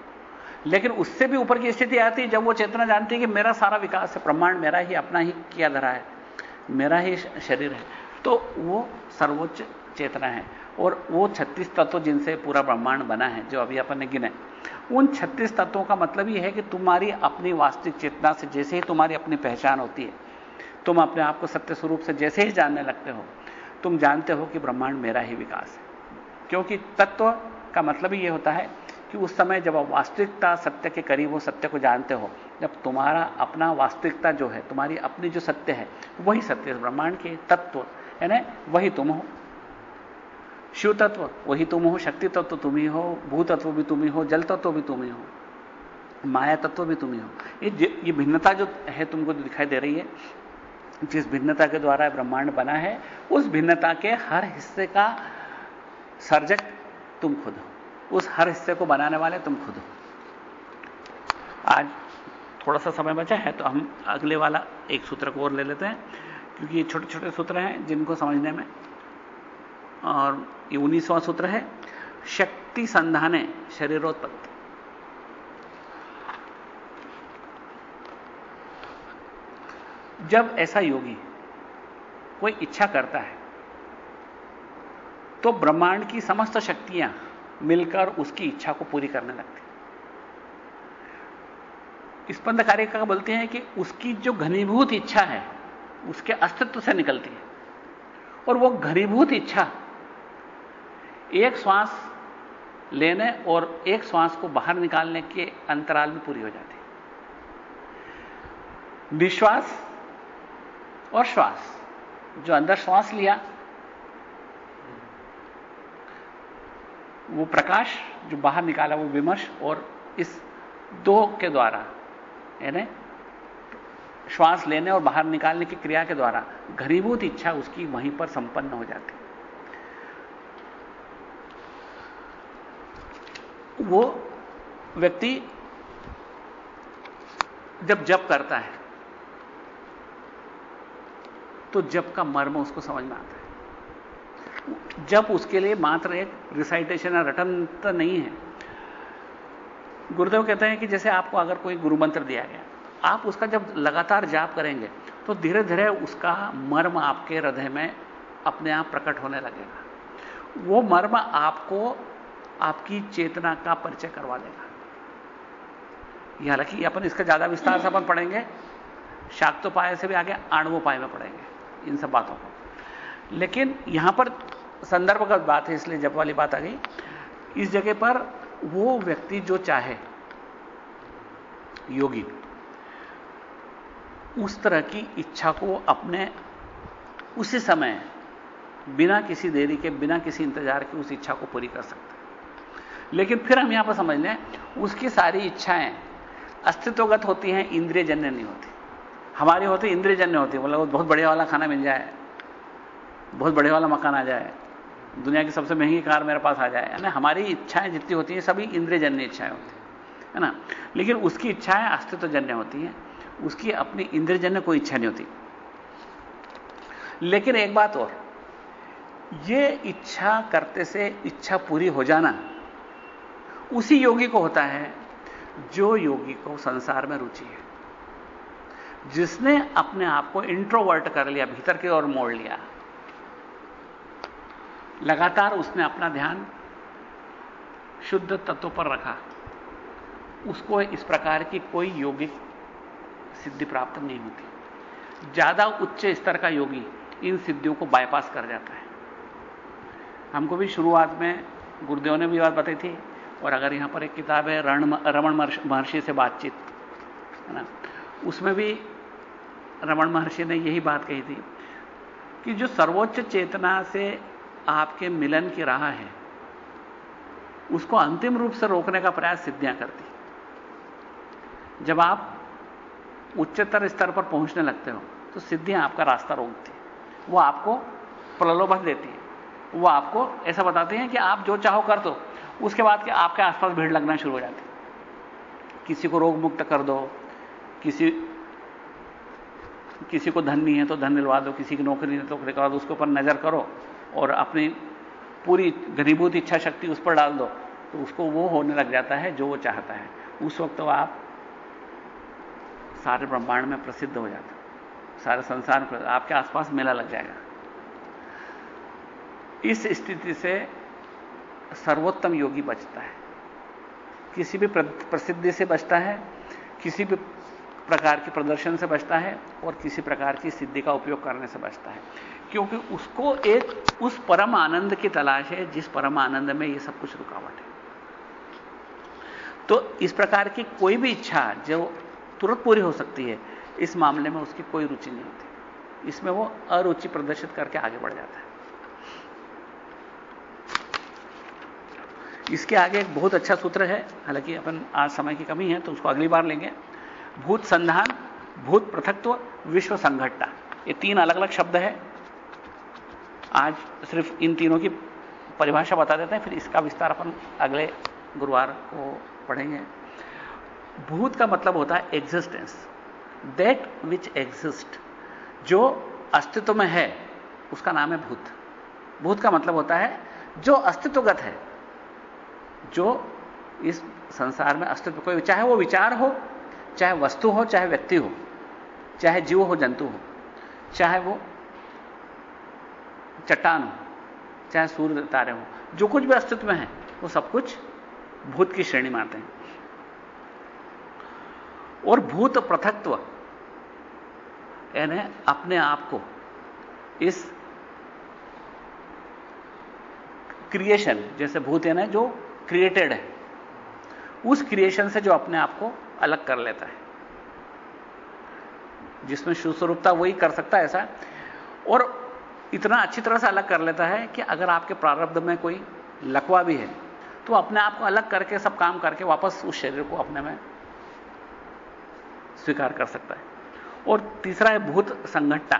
लेकिन उससे भी ऊपर की स्थिति आती है, जब वो चेतना जानती है कि मेरा सारा विकास है ब्रह्मांड मेरा ही, अपना ही किया धरा है, मेरा ही शरीर है तो वो सर्वोच्च चेतना है। और वो 36 तत्व जिनसे पूरा ब्रह्मांड बना है, जो अभी अपन ने गिने, उन 36 तत्वों का मतलब यह है कि तुम्हारी अपनी वास्तविक चेतना से जैसे ही तुम्हारी अपनी पहचान होती है, तुम अपने आप को सत्य स्वरूप से जैसे ही जानने लगते हो, तुम जानते हो कि ब्रह्मांड मेरा ही विकास है। क्योंकि तत्व का मतलब ही यह होता है कि उस समय जब आप वास्तविकता सत्य के करीब हो, सत्य को जानते हो, जब तुम्हारा अपना वास्तविकता जो है, तुम्हारी अपनी जो सत्य है, वही सत्य ब्रह्मांड के तत्व, यानी वही तुम हो। शिव तत्व, वही तुम हो, शक्ति तत्व तुम ही हो, भू तत्व भी तुम ही जल तत्व भी तुम ही माया तत्व भी तुम ही हो। ये ये भिन्नता जो है तुमको दिखाई दे रही है, जिस भिन्नता के द्वारा ब्रह्मांड बना है, उस भिन्नता के हर हिस्से का सर्जक तुम खुद हो। उस हर हिस्से को बनाने वाले तुम खुद हो। आज थोड़ा सा समय बचा है तो हम अगले वाला एक सूत्र को और ले लेते हैं, क्योंकि ये छोटे छोटे सूत्र हैं जिनको समझने में। और ये उन्नीसवां सूत्र है, शक्ति संधाने शरीरोत्पत्ति। जब ऐसा योगी कोई इच्छा करता है तो ब्रह्मांड की समस्त शक्तियाँ मिलकर उसकी इच्छा को पूरी करने लगती स्पंद कार्य का बोलते हैं कि उसकी जो घनीभूत इच्छा है, उसके अस्तित्व से निकलती है। और वो घनीभूत इच्छा, एक श्वास लेने और एक श्वास को बाहर निकालने के अंतराल में पूरी हो जाती है। विश्वास और श्वास, जो अंदर श्वास लिया वो प्रकाश जो बाहर निकाला, वो विमर्श और इस दो के द्वारा, यानी श्वास लेने और बाहर निकालने की क्रिया के द्वारा घरीभूत इच्छा उसकी वहीं पर संपन्न हो जाती वो व्यक्ति जब जप करता है तो जप का मर्म उसको समझ में आता है। जब उसके लिए मात्र एक रिसाइटेशन या रटन तो नहीं है। गुरुदेव कहते हैं कि जैसे आपको अगर कोई गुरु मंत्र दिया गया, आप उसका जब लगातार जाप करेंगे तो धीरे धीरे उसका मर्म आपके हृदय में अपने आप प्रकट होने लगेगा। वो मर्म आपको आपकी चेतना का परिचय करवा देगा। हालाँकि अपन इसका ज़्यादा विस्तार से अपन पढ़ेंगे, शाक्तोपाय से भी आगे आणवोपाय में पढ़ेंगे इन सब बातों को। लेकिन यहाँ पर संदर्भगत बात है, इसलिए जब वाली बात आ गई। इस जगह पर वो व्यक्ति जो चाहे, योगी, उस तरह की इच्छा को अपने उसी समय, बिना किसी देरी के, बिना किसी इंतज़ार के उस इच्छा को पूरी कर सकता है। लेकिन फिर हम यहाँ पर समझ लें, उसकी सारी इच्छाएँ अस्तित्वगत होती हैं इंद्रिय जन्य नहीं होती। हमारी होती इंद्रिय जन्य होती। है मतलब बहुत बढ़िया वाला खाना मिल जाए, बहुत बढ़िया वाला मकान आ जाए दुनिया की सबसे महँगी कार मेरे पास आ जाए है ना हमारी इच्छाएँ जितनी होती हैं, सभी इंद्रिय जन्य इच्छाएँ होती हैं, है ना? लेकिन उसकी इच्छाएँ अस्तित्वजन्य होती हैं, उसकी अपनी इंद्रजन्य कोई इच्छा नहीं होती। लेकिन एक बात और, ये इच्छा करते से इच्छा पूरी हो जाना, उसी योगी को होता है, जो योगी को संसार में रुचि है। जिसने अपने आप को इंट्रोवर्ट कर लिया, भीतर की ओर मोड़ लिया लगातार उसने अपना ध्यान शुद्ध तत्व पर रखा। उसको इस प्रकार की कोई योगिक सिद्धि प्राप्त नहीं होती। ज़्यादा उच्च स्तर का योगी इन सिद्धियों को बायपास कर जाता है। हमको भी शुरुआत में गुरुदेव ने भी बात बताई थी, और अगर यहाँ पर एक किताब है, रण रमण महर्षि से बातचीत, है ना? उसमें भी रमण महर्षि ने यही बात कही थी कि जो सर्वोच्च चेतना से आपके मिलन की राह है। उसको अंतिम रूप से रोकने का प्रयास सिद्धियाँ करती। जब आप उच्चतर स्तर पर पहुँचने लगते हो तो सिद्धियाँ आपका रास्ता रोकती वो आपको प्रलोभन देती है। वो आपको ऐसा बताती हैं कि आप जो चाहो कर दो। उसके बाद के आपके आसपास भीड़ लगना शुरू हो जाती किसी को रोग मुक्त कर दो। किसी किसी को धन नहीं है तो धन दिलवा दो। किसी की नौकरी नहीं तो नौकरी करवा दो। उसके ऊपर नज़र करो। और अपनी पूरी घनीभूत इच्छा शक्ति उस पर डाल दो तो उसको वो होने लग जाता है जो वो चाहता है। उस वक्त तो आप सारे ब्रह्मांड में प्रसिद्ध हो जाते सारे संसार में आपके आसपास मेला लग जाएगा। इस स्थिति से सर्वोत्तम योगी बचता है। किसी भी प्रसिद्धि से बचता है, किसी भी प्रकार के प्रदर्शन से बचता है और किसी प्रकार की सिद्धि का उपयोग करने से बचता है। क्योंकि उसको एक, उस परम आनंद की तलाश है, जिस परम आनंद में यह सब कुछ रुकावट है। तो इस प्रकार की कोई भी इच्छा जो तुरंत पूरी हो सकती है, इस मामले में उसकी कोई रुचि नहीं होती। इसमें वो अरुचि प्रदर्शित करके आगे बढ़ जाता है। इसके आगे एक बहुत अच्छा सूत्र है, हालाँकि अपन आज समय की कमी है तो उसको अगली बार लेंगे। भूत संधान, भूत पृथकत्व, विश्व संघटना। ये तीन अलग अलग शब्द है। आज सिर्फ़ इन तीनों की परिभाषा बता देते हैं, फिर इसका विस्तार अपन अगले गुरुवार को पढ़ेंगे। भूत का मतलब होता है एग्जिस्टेंस दैट विच एग्जिस्ट जो अस्तित्व में है, उसका नाम है भूत। भूत का मतलब होता है जो अस्तित्वगत है, जो इस संसार में अस्तित्व कोई चाहे वो विचार हो, चाहे वस्तु हो, चाहे व्यक्ति हो, चाहे जीव हो, जंतु हो, चाहे वो चट्टान हो, चाहे सूर्य तारे हो, जो कुछ भी अस्तित्व में है, वो सब कुछ भूत की श्रेणी में आते हैं। और भूत पृथकत्व, यानी अपने आप को इस क्रिएशन जैसे भूत यानी जो क्रिएटेड है, उस क्रिएशन से जो अपने आप को अलग कर लेता है। जिसमें सुस्वरूपता वही कर सकता है ऐसा। और इतना अच्छी तरह से अलग कर लेता है कि अगर आपके प्रारब्ध में कोई लकवा भी है तो अपने आप को अलग करके, सब काम करके वापस उस शरीर को अपने में स्वीकार कर सकता है। और तीसरा है भूत संघटना,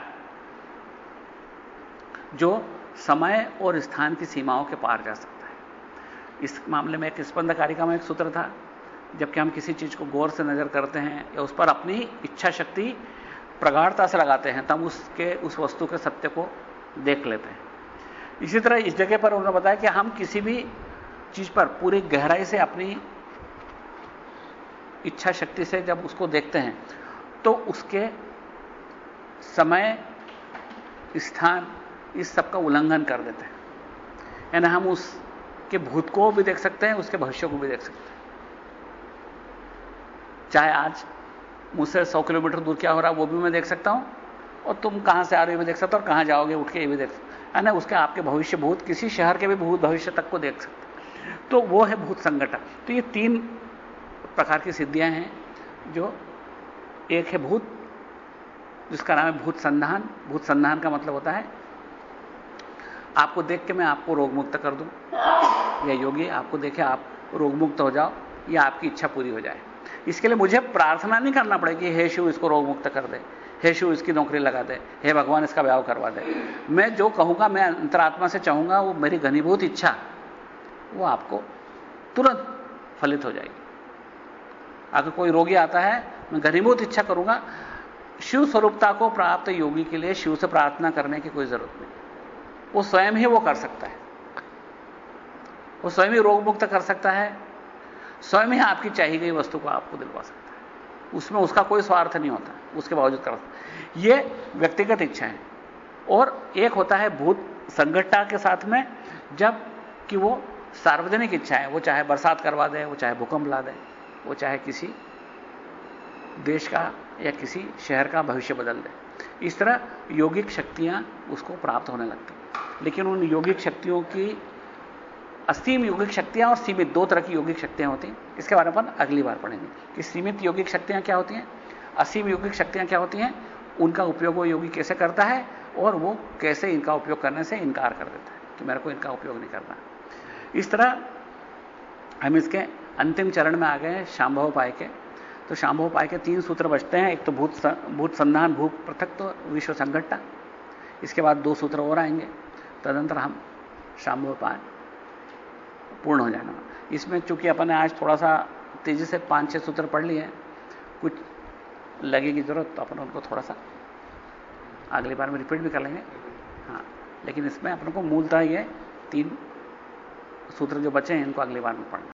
जो समय और स्थान की सीमाओं के पार जा सकता है। इस मामले में एक स्पंद कारिका में एक सूत्र था, जबकि हम किसी चीज़ को गौर से नज़र करते हैं या उस पर अपनी इच्छा शक्ति प्रगाढ़ता से लगाते हैं, तब उसके, उस वस्तु के सत्य को देख लेते हैं। इसी तरह इस जगह पर उन्होंने बताया कि हम किसी भी चीज़ पर पूरी गहराई से अपनी इच्छा शक्ति से जब उसको देखते हैं तो उसके समय, स्थान, इस सब का उल्लंघन कर देते हैं। यानी हम उसके भूत को भी देख सकते हैं, उसके भविष्य को भी देख सकते हैं। चाहे आज मुझसे सौ किलोमीटर दूर क्या हो रहा है, वो भी मैं देख सकता हूँ। और तुम कहाँ से आ रहे हो मैं देख सकते हो, और कहाँ जाओगे, उठ के ये भी देख सकते है। ना? उसके आपके भविष्य भूत किसी शहर के भी भूत भविष्य तक को देख सकते तो वो है भूत संगठन। तो ये तीन प्रकार की सिद्धियाँ हैं, जो एक है भूत, जिसका नाम है भूत संधान। भूत संधान का मतलब होता है, आपको देख के मैं आपको रोग मुक्त कर दूँ। या योगी, आपको देखे आप रोग मुक्त हो जाओ, या आपकी इच्छा पूरी हो जाए। इसके लिए मुझे प्रार्थना नहीं करना पड़ेगी हे शिव, इसको रोग मुक्त कर दे। हे शिव, इसकी नौकरी लगा दे। हे भगवान, इसका ब्याह करवा दे। मैं जो कहूँगा, मैं अंतरात्मा से चाहूँगा, वो मेरी घनीभूत इच्छा, वो आपको तुरंत फलित हो जाएगी। अगर कोई रोगी आता है, मैं घनीभूत इच्छा करूँगा, शिव स्वरूपता को प्राप्त योगी के लिए शिव से प्रार्थना करने की कोई ज़रूरत नहीं। वो स्वयं ही वो कर सकता है। वो स्वयं ही रोग मुक्त कर सकता है। स्वयं ही आपकी चाहिए गई वस्तु को आपको दिलवा सकता है। उसमें उसका कोई स्वार्थ नहीं होता। उसके बावजूद कर ये व्यक्तिगत इच्छा है। और एक होता है भूत संगठता के साथ में, जब कि वो सार्वजनिक इच्छा है, वो चाहे बरसात करवा दे, वो चाहे भूकंप ला दे, वो चाहे किसी देश का या किसी शहर का भविष्य बदल दे। इस तरह यौगिक शक्तियाँ उसको प्राप्त होने लगती लेकिन उन यौगिक शक्तियों की असीम यौगिक शक्तियाँ और सीमित, दो तरह की यौगिक शक्तियाँ होती हैं। इसके बारे में अपन अगली बार पढ़ेंगे कि सीमित यौगिक शक्तियाँ क्या होती हैं? असीम यौगिक शक्तियाँ क्या होती हैं? उनका उपयोग वो योगी कैसे करता है और वो कैसे इनका उपयोग करने से इनकार कर देता है कि मेरे को इनका उपयोग नहीं करना। इस तरह हम इसके अंतिम चरण में आ गए हैं शांभव उपाय के। तो शांभव उपाय के तीन सूत्र बचते हैं। एक तो भूत भूत संधान, भूत पृथक तो विश्व संघटना। इसके बाद दो सूत्र और आएँगे। तदंतर हम शांभव उपाय पूर्ण हो जाएगा। इसमें चूँकि अपन ने आज थोड़ा सा तेज़ी से पाँच छह सूत्र पढ़ लिए कुछ लगेगी ज़रूरत तो अपन उनको थोड़ा सा अगली बार में रिपीट भी कर लेंगे। हाँ लेकिन इसमें अपन को मूलतः ये तीन सूत्र जो बचे हैं, इनको अगली बार में पढ़ना।